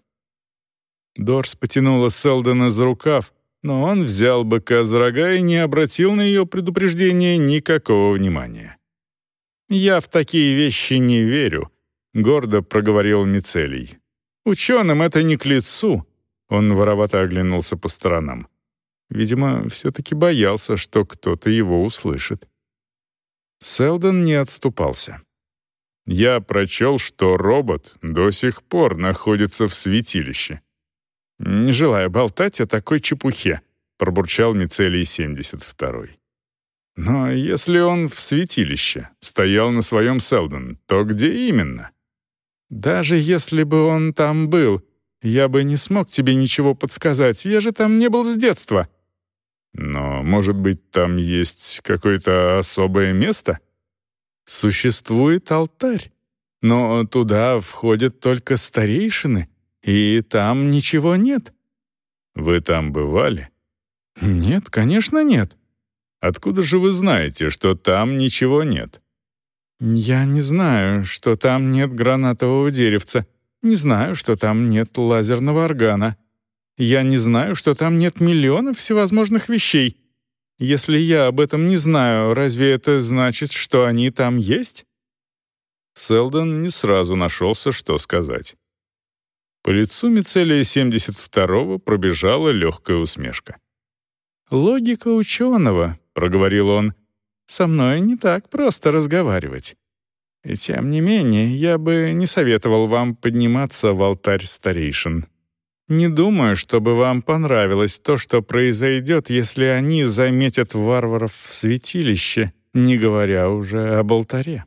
Дорс потянула Селдона за рукав, но он взял быка за рога и не обратил на ее предупреждение никакого внимания. «Я в такие вещи не верю», — гордо проговорил Мицелий. «Ученым это не к лицу», — он воровато оглянулся по сторонам. Видимо, все-таки боялся, что кто-то его услышит. Селдон не отступался. Я прочел, что робот до сих пор находится в святилище. «Не желая болтать о такой чепухе», — пробурчал Мицелий 72-й. «Но если он в святилище, стоял на своем Селдон, то где именно?» «Даже если бы он там был, я бы не смог тебе ничего подсказать, я же там не был с детства». «Но, может быть, там есть какое-то особое место?» Существует алтарь, но туда входят только старейшины, и там ничего нет. Вы там бывали? Нет, конечно, нет. Откуда же вы знаете, что там ничего нет? Я не знаю, что там нет гранатового деревца. Не знаю, что там нет лазерного органа. Я не знаю, что там нет миллионов всевозможных вещей. Если я об этом не знаю, разве это значит, что они там есть?» Селдон не сразу нашелся, что сказать. По лицу Мицелия 72-го пробежала легкая усмешка. «Логика ученого», — проговорил он, — «со мной не так просто разговаривать. И тем не менее, я бы не советовал вам подниматься в алтарь старейшин. Не думаю, чтобы вам понравилось то, что произойдет, если они заметят варваров в святилище, не говоря уже об алтаре.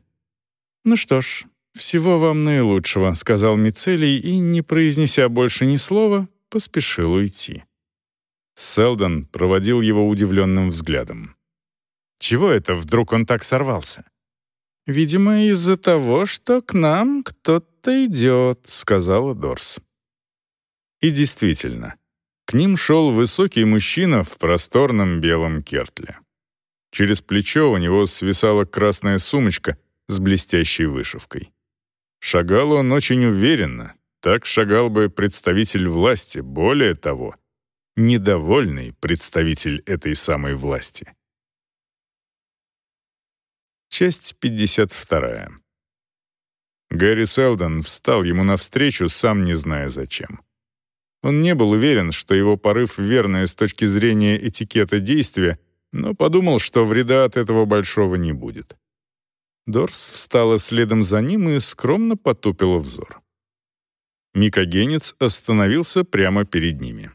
Ну что ж, всего вам наилучшего, сказал Мицелий и, не произнеся больше ни слова, поспешил уйти. Селдон проводил его удивленным взглядом. Чего это вдруг он так сорвался? «Видимо, из-за того, что к нам кто-то идет», — сказала Дорс. И действительно, к ним шел высокий мужчина в просторном белом кертле. Через плечо у него свисала красная сумочка с блестящей вышивкой. Шагал он очень уверенно, так шагал бы представитель власти, более того, недовольный представитель этой самой власти. Часть 52. Гэри Селдон встал ему навстречу, сам не зная зачем. Он не был уверен, что его порыв верное с точки зрения этикета действия, но подумал, что вреда от этого большого не будет. Дорс встала следом за ним и скромно потупила взор. Микогенец остановился прямо перед ними.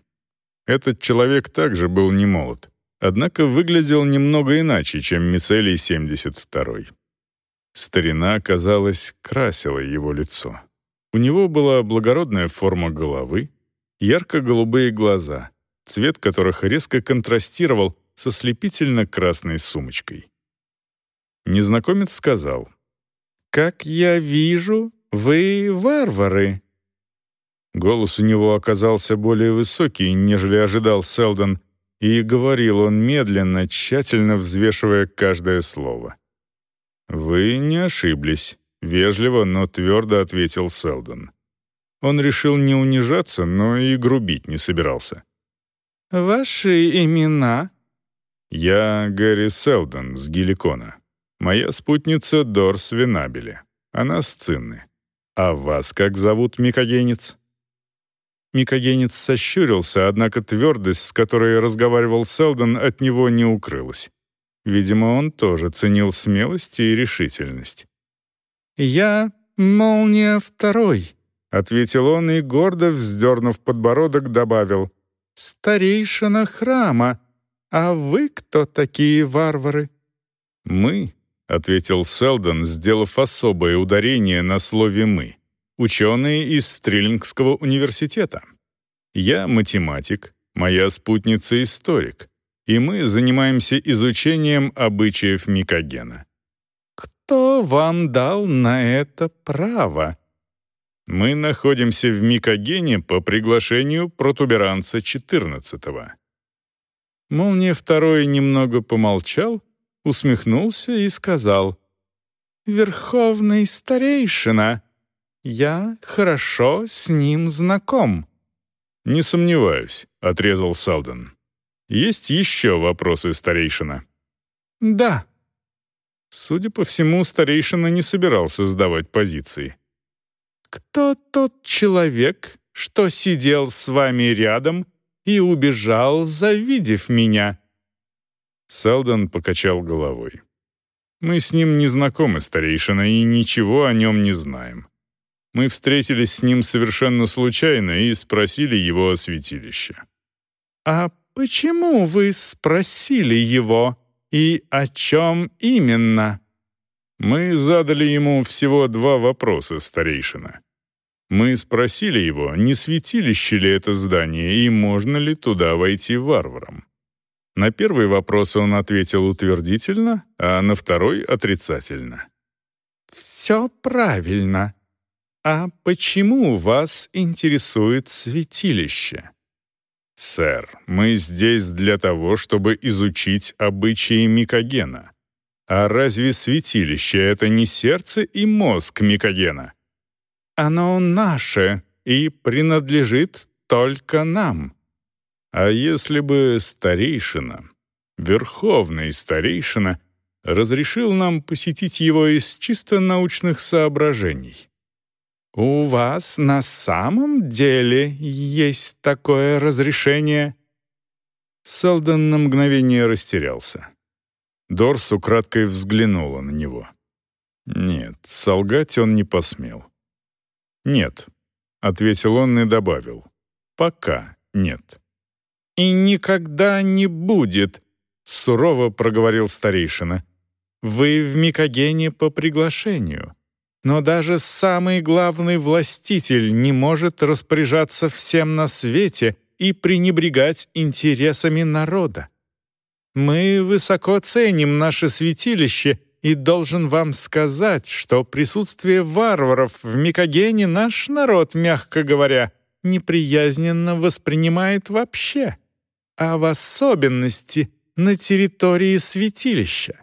Этот человек также был не молод, однако выглядел немного иначе, чем Мицелий 72-й. Старина, казалось, красила его лицо. У него была благородная форма головы, ярко-голубые глаза, цвет которых резко контрастировал со слепительно-красной сумочкой. Незнакомец сказал, «Как я вижу, вы варвары». Голос у него оказался более высокий, нежели ожидал Селдон, и говорил он медленно, тщательно взвешивая каждое слово. «Вы не ошиблись», — вежливо, но твердо ответил Селдон. Он решил не унижаться, но и грубить не собирался. «Ваши имена?» «Я Гэри Селдон с Геликона. Моя спутница Дорс Винабели. Она с Цинны. А вас как зовут, Микогенец?» Микогенец сощурился, однако твердость, с которой разговаривал Селдон, от него не укрылась. Видимо, он тоже ценил смелость и решительность. «Я Молния Второй», — ответил он и, гордо вздернув подбородок, добавил. «Старейшина храма. А вы кто такие варвары?» «Мы», — ответил Селдон, сделав особое ударение на слове «мы», ученые из Стрелингского университета. «Я математик, моя спутница — историк и мы занимаемся изучением обычаев Микогена. Кто вам дал на это право? Мы находимся в Микогене по приглашению протуберанца XIV. Молния второй немного помолчал, усмехнулся и сказал, «Верховный старейшина, я хорошо с ним знаком». «Не сомневаюсь», — отрезал Салден. Есть еще вопросы, старейшина?» «Да». Судя по всему, старейшина не собирался сдавать позиции. «Кто тот человек, что сидел с вами рядом и убежал, завидев меня?» Селдон покачал головой. «Мы с ним не знакомы, старейшина, и ничего о нем не знаем. Мы встретились с ним совершенно случайно и спросили его о святилище». «А «Почему вы спросили его? И о чем именно?» Мы задали ему всего два вопроса, старейшина. Мы спросили его, не святилище ли это здание и можно ли туда войти варварам. На первый вопрос он ответил утвердительно, а на второй — отрицательно. «Все правильно. А почему вас интересует святилище?» «Сэр, мы здесь для того, чтобы изучить обычаи Микогена. А разве святилище — это не сердце и мозг Микогена?» «Оно наше и принадлежит только нам». А если бы старейшина, верховный старейшина, разрешил нам посетить его из чисто научных соображений? «У вас на самом деле есть такое разрешение?» Селдон на мгновение растерялся. Дорс украдкой взглянула на него. Нет, солгать он не посмел. «Нет», — ответил он и добавил. «Пока нет». «И никогда не будет», — сурово проговорил старейшина. «Вы в Микогене по приглашению. Но даже самый главный властитель не может распоряжаться всем на свете и пренебрегать интересами народа. Мы высоко ценим наше святилище и должен вам сказать, что присутствие варваров в Микогене наш народ, мягко говоря, неприязненно воспринимает вообще, а в особенности на территории святилища.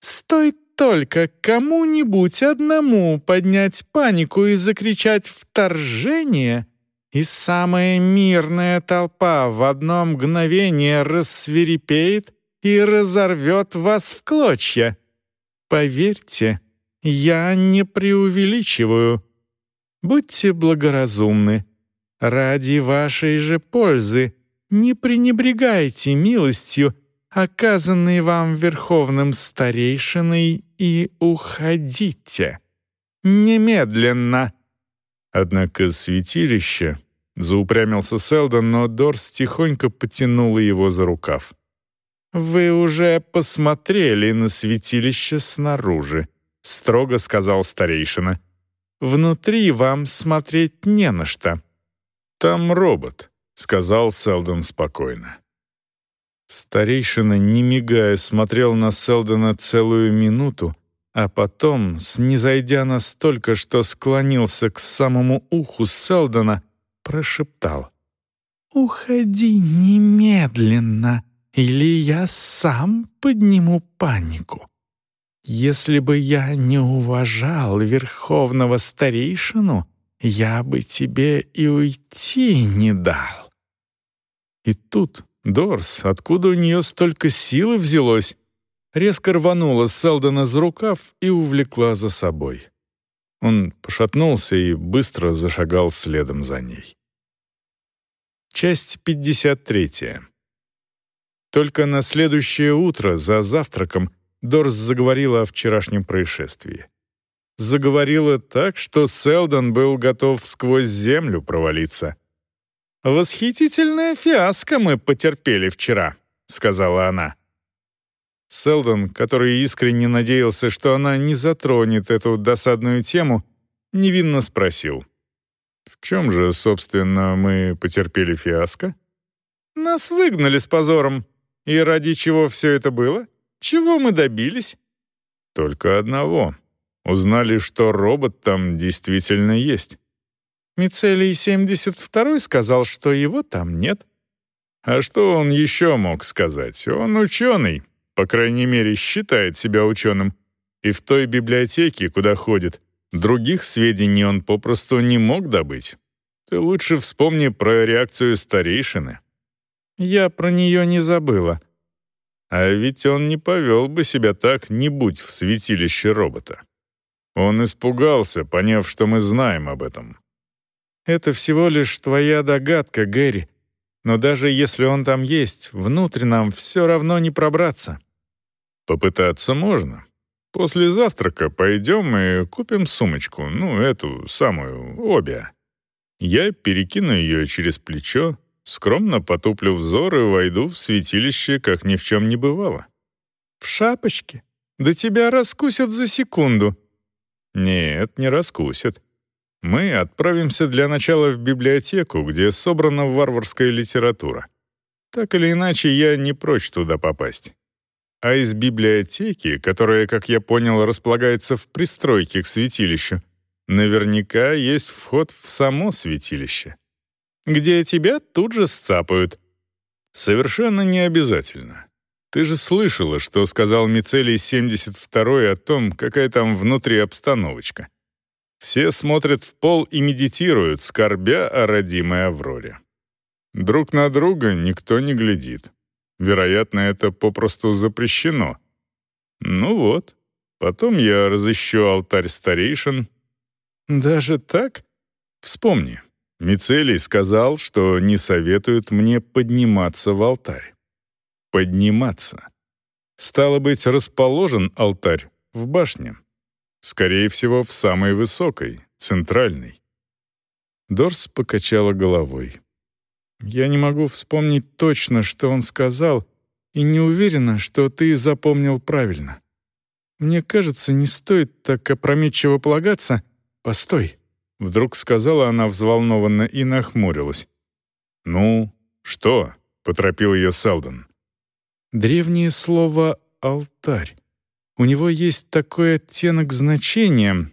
Стоит только кому-нибудь одному поднять панику и закричать «Вторжение!» и самая мирная толпа в одно мгновение рассверепеет и разорвет вас в клочья. Поверьте, я не преувеличиваю. Будьте благоразумны. Ради вашей же пользы не пренебрегайте милостью, оказанной вам верховным старейшиной, и уходите. Немедленно. Однако святилище... Заупрямился Селдон, но Дорс тихонько потянула его за рукав. «Вы уже посмотрели на святилище снаружи», — строго сказал старейшина. «Внутри вам смотреть не на что». «Там робот», — сказал Селдон спокойно. Старейшина, не мигая, смотрел на Селдона целую минуту, а потом, снизойдя настолько, что склонился к самому уху Селдона, прошептал. «Уходи немедленно, или я сам подниму панику. Если бы я не уважал верховного старейшину, я бы тебе и уйти не дал». И тут Дорс, откуда у нее столько силы взялось, резко рванула Селдона за рукав и увлекла за собой. Он пошатнулся и быстро зашагал следом за ней. Часть 53. Только на следующее утро, за завтраком, Дорс заговорила о вчерашнем происшествии. Заговорила так, что Селдон был готов сквозь землю провалиться. «Восхитительная фиаско мы потерпели вчера», — сказала она. Селдон, который искренне надеялся, что она не затронет эту досадную тему, невинно спросил. «В чем же, собственно, мы потерпели фиаско?» «Нас выгнали с позором. И ради чего все это было? Чего мы добились?» «Только одного. Узнали, что робот там действительно есть». Мицелий 72 сказал, что его там нет. А что он еще мог сказать? Он ученый, по крайней мере, считает себя ученым. И в той библиотеке, куда ходит, других сведений он попросту не мог добыть. Ты лучше вспомни про реакцию старейшины. Я про нее не забыла. А ведь он не повел бы себя так, не будь в святилище робота. Он испугался, поняв, что мы знаем об этом. Это всего лишь твоя догадка, Гэри. Но даже если он там есть, внутрь нам все равно не пробраться. Попытаться можно. После завтрака пойдем и купим сумочку, ну, эту самую, обе. Я перекину ее через плечо, скромно потуплю взор и войду в святилище, как ни в чем не бывало. В шапочке? Да тебя раскусят за секунду. Нет, не раскусят. Мы отправимся для начала в библиотеку, где собрана варварская литература. Так или иначе, я не прочь туда попасть а из библиотеки, которая, как я понял, располагается в пристройке к святилищу, наверняка есть вход в само святилище, где тебя тут же сцапают. Совершенно не обязательно. Ты же слышала, что сказал Мицелий 72 о том, какая там внутри обстановочка. Все смотрят в пол и медитируют, скорбя о родимой Авроре. Друг на друга никто не глядит. Вероятно, это попросту запрещено. Ну вот. Потом я разыщу алтарь старейшин. Даже так? Вспомни. Мицелий сказал, что не советует мне подниматься в алтарь. Подниматься. Стало быть, расположен алтарь в башне. Скорее всего, в самой высокой, центральной. Дорс покачала головой. Я не могу вспомнить точно, что он сказал, и не уверена, что ты запомнил правильно. Мне кажется, не стоит так опрометчиво полагаться. Постой, вдруг сказала она взволнованно и нахмурилась. Ну, что? поторопил ее Селдон. Древнее слово алтарь. У него есть такой оттенок значения,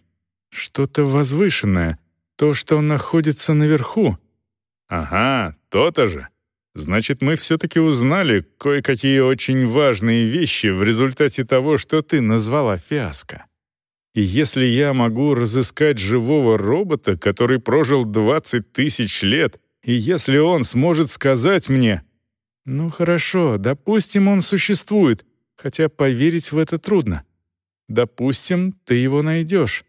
что-то возвышенное, то, что находится наверху. Ага, то-то же. Значит, мы все-таки узнали кое-какие очень важные вещи в результате того, что ты назвала фиаско. И если я могу разыскать живого робота, который прожил 20 тысяч лет, и если он сможет сказать мне... Ну хорошо, допустим, он существует, хотя поверить в это трудно. Допустим, ты его найдешь.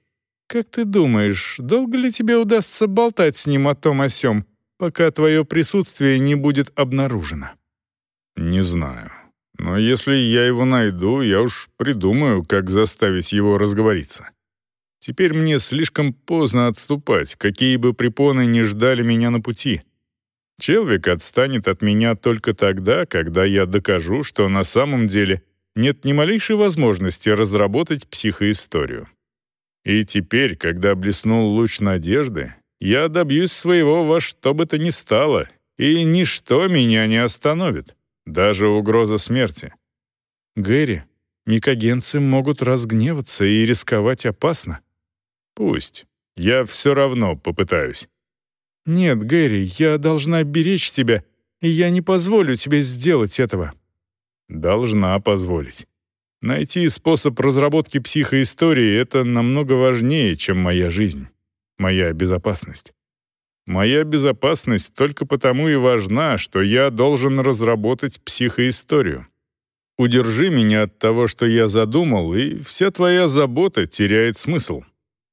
Как ты думаешь, долго ли тебе удастся болтать с ним о том о сём, пока твое присутствие не будет обнаружено?» «Не знаю. Но если я его найду, я уж придумаю, как заставить его разговориться. Теперь мне слишком поздно отступать, какие бы препоны ни ждали меня на пути. Челвик отстанет от меня только тогда, когда я докажу, что на самом деле нет ни малейшей возможности разработать психоисторию. И теперь, когда блеснул луч надежды, я добьюсь своего во что бы то ни стало, и ничто меня не остановит, даже угроза смерти. Гэри, микогенцы могут разгневаться и рисковать опасно. Пусть. Я все равно попытаюсь. Нет, Гэри, я должна беречь тебя, и я не позволю тебе сделать этого. Должна позволить. Найти способ разработки психоистории — это намного важнее, чем моя жизнь моя безопасность. Моя безопасность только потому и важна, что я должен разработать психоисторию. Удержи меня от того, что я задумал, и вся твоя забота теряет смысл.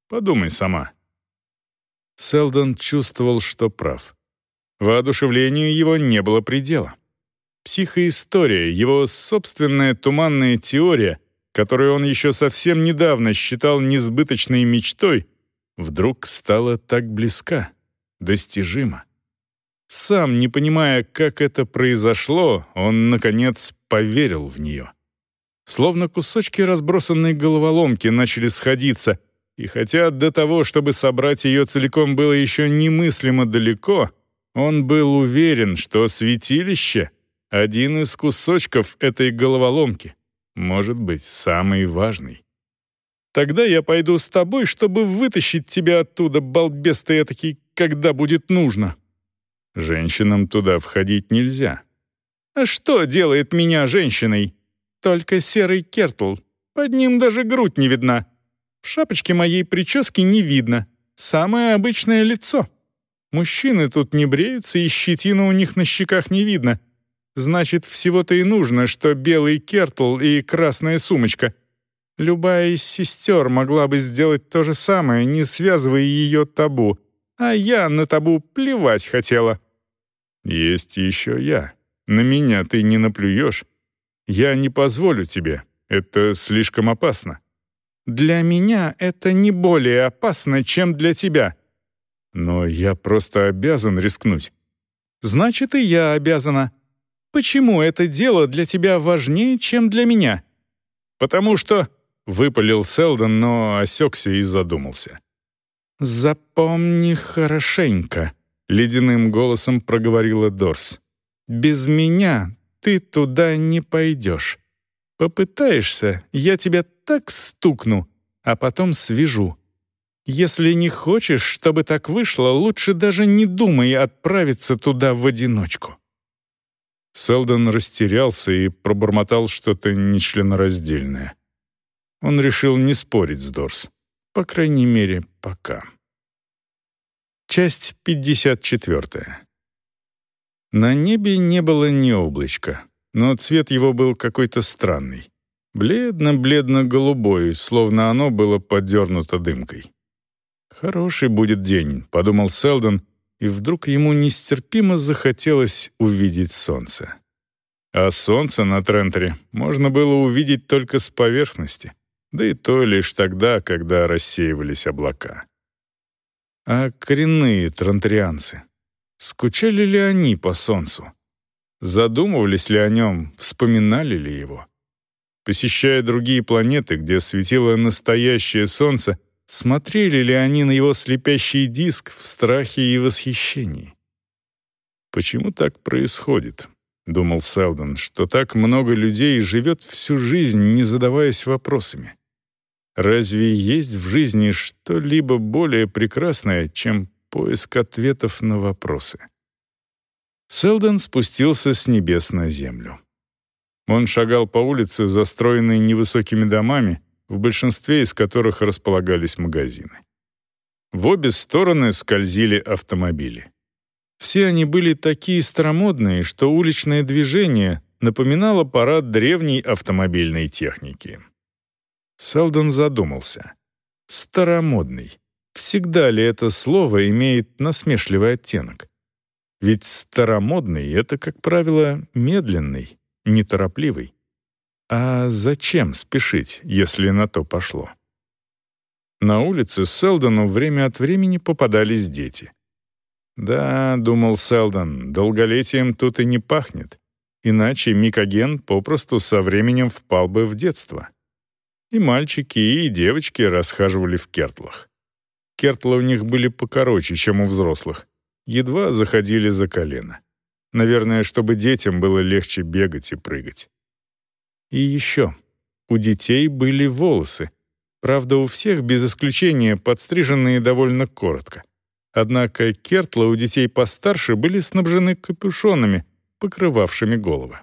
Подумай сама». Селдон чувствовал, что прав. Воодушевлению его не было предела. Психоистория, его собственная туманная теория, которую он еще совсем недавно считал несбыточной мечтой, вдруг стала так близка, достижима. Сам, не понимая, как это произошло, он, наконец, поверил в нее. Словно кусочки разбросанной головоломки начали сходиться, и хотя до того, чтобы собрать ее целиком, было еще немыслимо далеко, он был уверен, что святилище — один из кусочков этой головоломки, может быть, самый важный. Тогда я пойду с тобой, чтобы вытащить тебя оттуда, балбес ты этакий, когда будет нужно». «Женщинам туда входить нельзя». «А что делает меня женщиной? Только серый кертл. Под ним даже грудь не видна. В шапочке моей прически не видно. Самое обычное лицо. Мужчины тут не бреются, и щетина у них на щеках не видно. Значит, всего-то и нужно, что белый кертл и красная сумочка — Любая из сестер могла бы сделать то же самое, не связывая ее табу. А я на табу плевать хотела. Есть еще я. На меня ты не наплюешь. Я не позволю тебе. Это слишком опасно. Для меня это не более опасно, чем для тебя. Но я просто обязан рискнуть. Значит, и я обязана. Почему это дело для тебя важнее, чем для меня? Потому что Выпалил Селдон, но осекся и задумался. «Запомни хорошенько», — ледяным голосом проговорила Дорс. «Без меня ты туда не пойдешь. Попытаешься, я тебя так стукну, а потом свяжу. Если не хочешь, чтобы так вышло, лучше даже не думай отправиться туда в одиночку». Селдон растерялся и пробормотал что-то нечленораздельное. Он решил не спорить с Дорс. По крайней мере, пока. Часть 54. На небе не было ни облачка, но цвет его был какой-то странный. Бледно-бледно-голубой, словно оно было подернуто дымкой. «Хороший будет день», — подумал Селдон, и вдруг ему нестерпимо захотелось увидеть солнце. А солнце на Трентере можно было увидеть только с поверхности — да и то лишь тогда, когда рассеивались облака. А коренные транторианцы, скучали ли они по солнцу? Задумывались ли о нем, вспоминали ли его? Посещая другие планеты, где светило настоящее солнце, смотрели ли они на его слепящий диск в страхе и восхищении? Почему так происходит? — думал Селдон, — что так много людей живет всю жизнь, не задаваясь вопросами. Разве есть в жизни что-либо более прекрасное, чем поиск ответов на вопросы? Селдон спустился с небес на землю. Он шагал по улице, застроенной невысокими домами, в большинстве из которых располагались магазины. В обе стороны скользили автомобили. Все они были такие старомодные, что уличное движение напоминало парад древней автомобильной техники. Селдон задумался. «Старомодный. Всегда ли это слово имеет насмешливый оттенок? Ведь старомодный — это, как правило, медленный, неторопливый. А зачем спешить, если на то пошло? На улице Селдону время от времени попадались дети. «Да», — думал Селдон, — «долголетием тут и не пахнет, иначе Микоген попросту со временем впал бы в детство». И мальчики, и девочки расхаживали в кертлах. Кертлы у них были покороче, чем у взрослых, едва заходили за колено. Наверное, чтобы детям было легче бегать и прыгать. И еще. У детей были волосы. Правда, у всех, без исключения, подстриженные довольно коротко. Однако кертла у детей постарше были снабжены капюшонами, покрывавшими головы.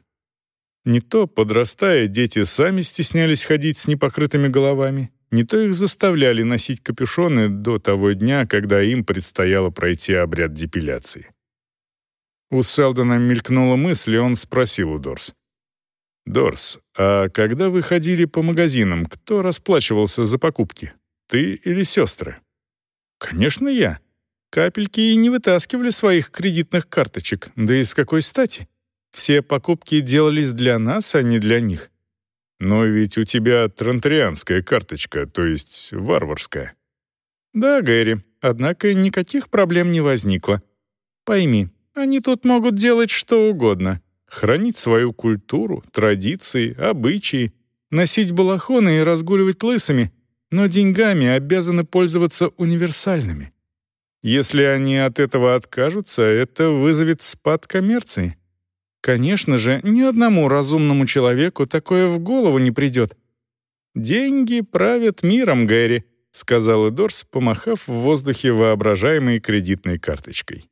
Не то, подрастая, дети сами стеснялись ходить с непокрытыми головами, не то их заставляли носить капюшоны до того дня, когда им предстояло пройти обряд депиляции. У Селдона мелькнула мысль, и он спросил у Дорс. «Дорс, а когда вы ходили по магазинам, кто расплачивался за покупки? Ты или сестры?» «Конечно, я. Капельки и не вытаскивали своих кредитных карточек, да и с какой стати? Все покупки делались для нас, а не для них. Но ведь у тебя трантрианская карточка, то есть варварская. Да, Гэри, однако никаких проблем не возникло. Пойми, они тут могут делать что угодно. Хранить свою культуру, традиции, обычаи, носить балахоны и разгуливать лысыми, но деньгами обязаны пользоваться универсальными. Если они от этого откажутся, это вызовет спад коммерции. Конечно же, ни одному разумному человеку такое в голову не придет. «Деньги правят миром, Гэри», — сказал Эдорс, помахав в воздухе воображаемой кредитной карточкой.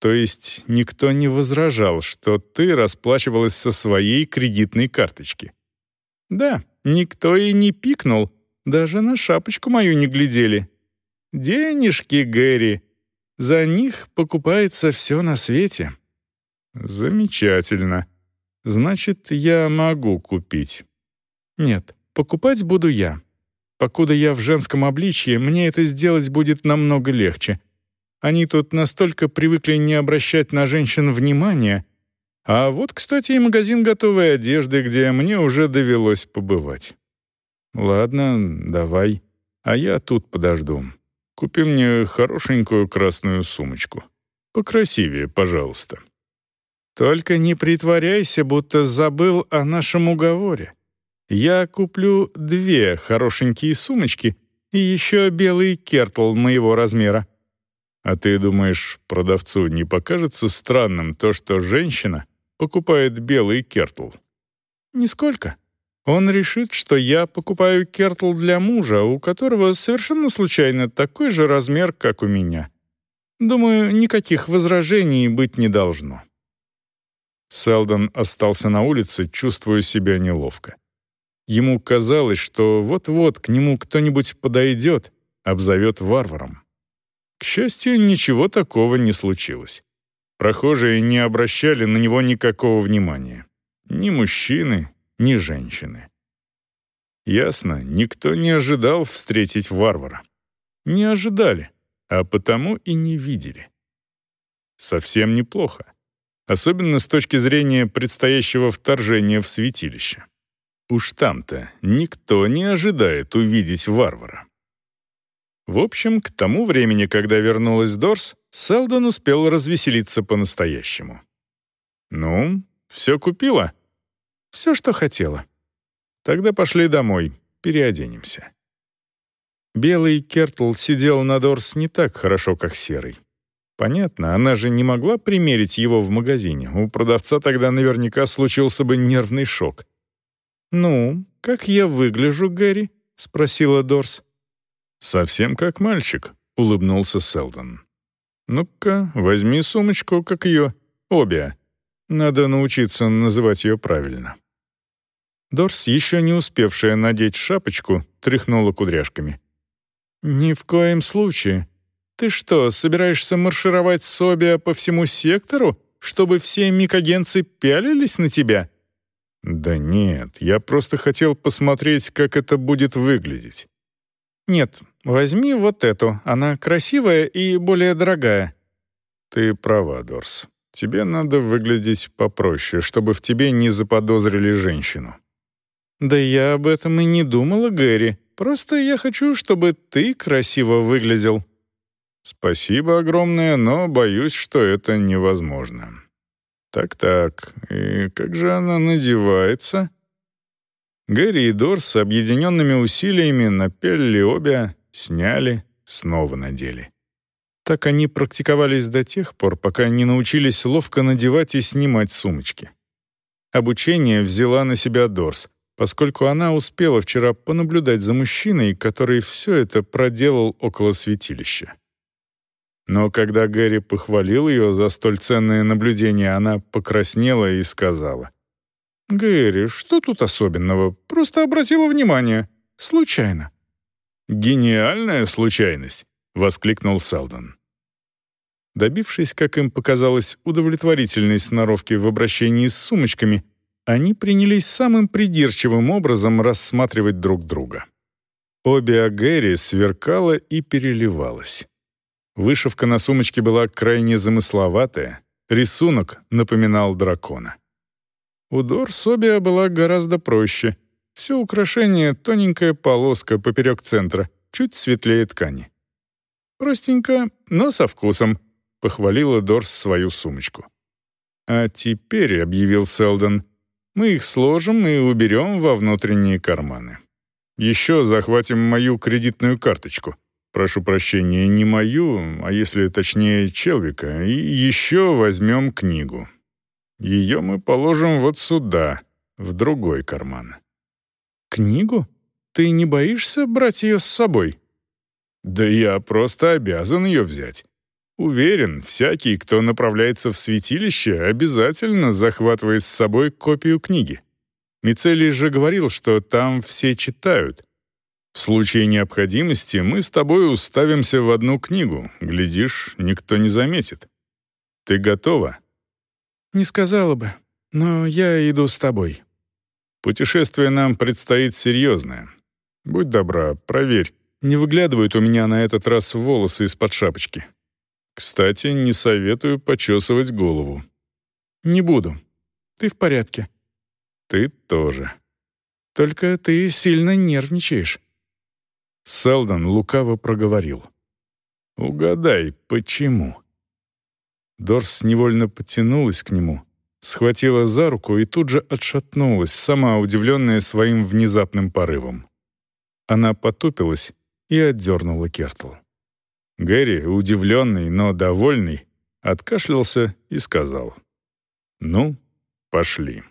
То есть никто не возражал, что ты расплачивалась со своей кредитной карточки. Да, никто и не пикнул, даже на шапочку мою не глядели. Денежки, Гэри, за них покупается все на свете. Замечательно. Значит, я могу купить. Нет, покупать буду я. Покуда я в женском обличье, мне это сделать будет намного легче — они тут настолько привыкли не обращать на женщин внимания. А вот, кстати, и магазин готовой одежды, где мне уже довелось побывать. Ладно, давай. А я тут подожду. Купи мне хорошенькую красную сумочку. Покрасивее, пожалуйста. Только не притворяйся, будто забыл о нашем уговоре. Я куплю две хорошенькие сумочки и еще белый кертл моего размера. А ты думаешь, продавцу не покажется странным то, что женщина покупает белый кертл? Нисколько. Он решит, что я покупаю кертл для мужа, у которого совершенно случайно такой же размер, как у меня. Думаю, никаких возражений быть не должно. Селдон остался на улице, чувствуя себя неловко. Ему казалось, что вот-вот к нему кто-нибудь подойдет, обзовет варваром. К счастью, ничего такого не случилось. Прохожие не обращали на него никакого внимания. Ни мужчины, ни женщины. Ясно, никто не ожидал встретить варвара. Не ожидали, а потому и не видели. Совсем неплохо. Особенно с точки зрения предстоящего вторжения в святилище. Уж там-то никто не ожидает увидеть варвара. В общем, к тому времени, когда вернулась Дорс, Селдон успел развеселиться по-настоящему. «Ну, все купила?» «Все, что хотела». «Тогда пошли домой, переоденемся». Белый Кертл сидел на Дорс не так хорошо, как серый. Понятно, она же не могла примерить его в магазине. У продавца тогда наверняка случился бы нервный шок. «Ну, как я выгляжу, Гэри?» — спросила Дорс. «Совсем как мальчик», — улыбнулся Селдон. «Ну-ка, возьми сумочку, как ее. Обе. Надо научиться называть ее правильно». Дорс, еще не успевшая надеть шапочку, тряхнула кудряшками. «Ни в коем случае. Ты что, собираешься маршировать с Обиа по всему сектору, чтобы все микогенцы пялились на тебя?» «Да нет, я просто хотел посмотреть, как это будет выглядеть». «Нет, возьми вот эту, она красивая и более дорогая». «Ты права, Дорс. Тебе надо выглядеть попроще, чтобы в тебе не заподозрили женщину». «Да я об этом и не думала, Гэри. Просто я хочу, чтобы ты красиво выглядел». «Спасибо огромное, но боюсь, что это невозможно». Так-так, и как же она надевается? Гэри и Дорс с объединенными усилиями напялили обе, сняли, снова надели. Так они практиковались до тех пор, пока не научились ловко надевать и снимать сумочки. Обучение взяла на себя Дорс, поскольку она успела вчера понаблюдать за мужчиной, который все это проделал около святилища. Но когда Гэри похвалил ее за столь ценное наблюдение, она покраснела и сказала. «Гэри, что тут особенного? Просто обратила внимание. Случайно». «Гениальная случайность!» — воскликнул Селдон. Добившись, как им показалось, удовлетворительной сноровки в обращении с сумочками, они принялись самым придирчивым образом рассматривать друг друга. Обе Гэри сверкала и переливалась. Вышивка на сумочке была крайне замысловатая, рисунок напоминал дракона. У Дорсобия была гораздо проще. Все украшение — тоненькая полоска поперек центра, чуть светлее ткани. «Простенько, но со вкусом», — похвалила Дорс свою сумочку. «А теперь», — объявил Селдон, — «мы их сложим и уберем во внутренние карманы. Еще захватим мою кредитную карточку. Прошу прощения, не мою, а если точнее Челвика, и еще возьмем книгу. Ее мы положим вот сюда, в другой карман. Книгу? Ты не боишься брать ее с собой? Да я просто обязан ее взять. Уверен, всякий, кто направляется в святилище, обязательно захватывает с собой копию книги. Мицелий же говорил, что там все читают — в случае необходимости мы с тобой уставимся в одну книгу. Глядишь, никто не заметит. Ты готова? Не сказала бы, но я иду с тобой. Путешествие нам предстоит серьезное. Будь добра, проверь, не выглядывают у меня на этот раз волосы из-под шапочки. Кстати, не советую почесывать голову. Не буду. Ты в порядке. Ты тоже. Только ты сильно нервничаешь. Селдон лукаво проговорил. «Угадай, почему?» Дорс невольно потянулась к нему, схватила за руку и тут же отшатнулась, сама удивленная своим внезапным порывом. Она потупилась и отдернула Кертл. Гэри, удивленный, но довольный, откашлялся и сказал. «Ну, пошли».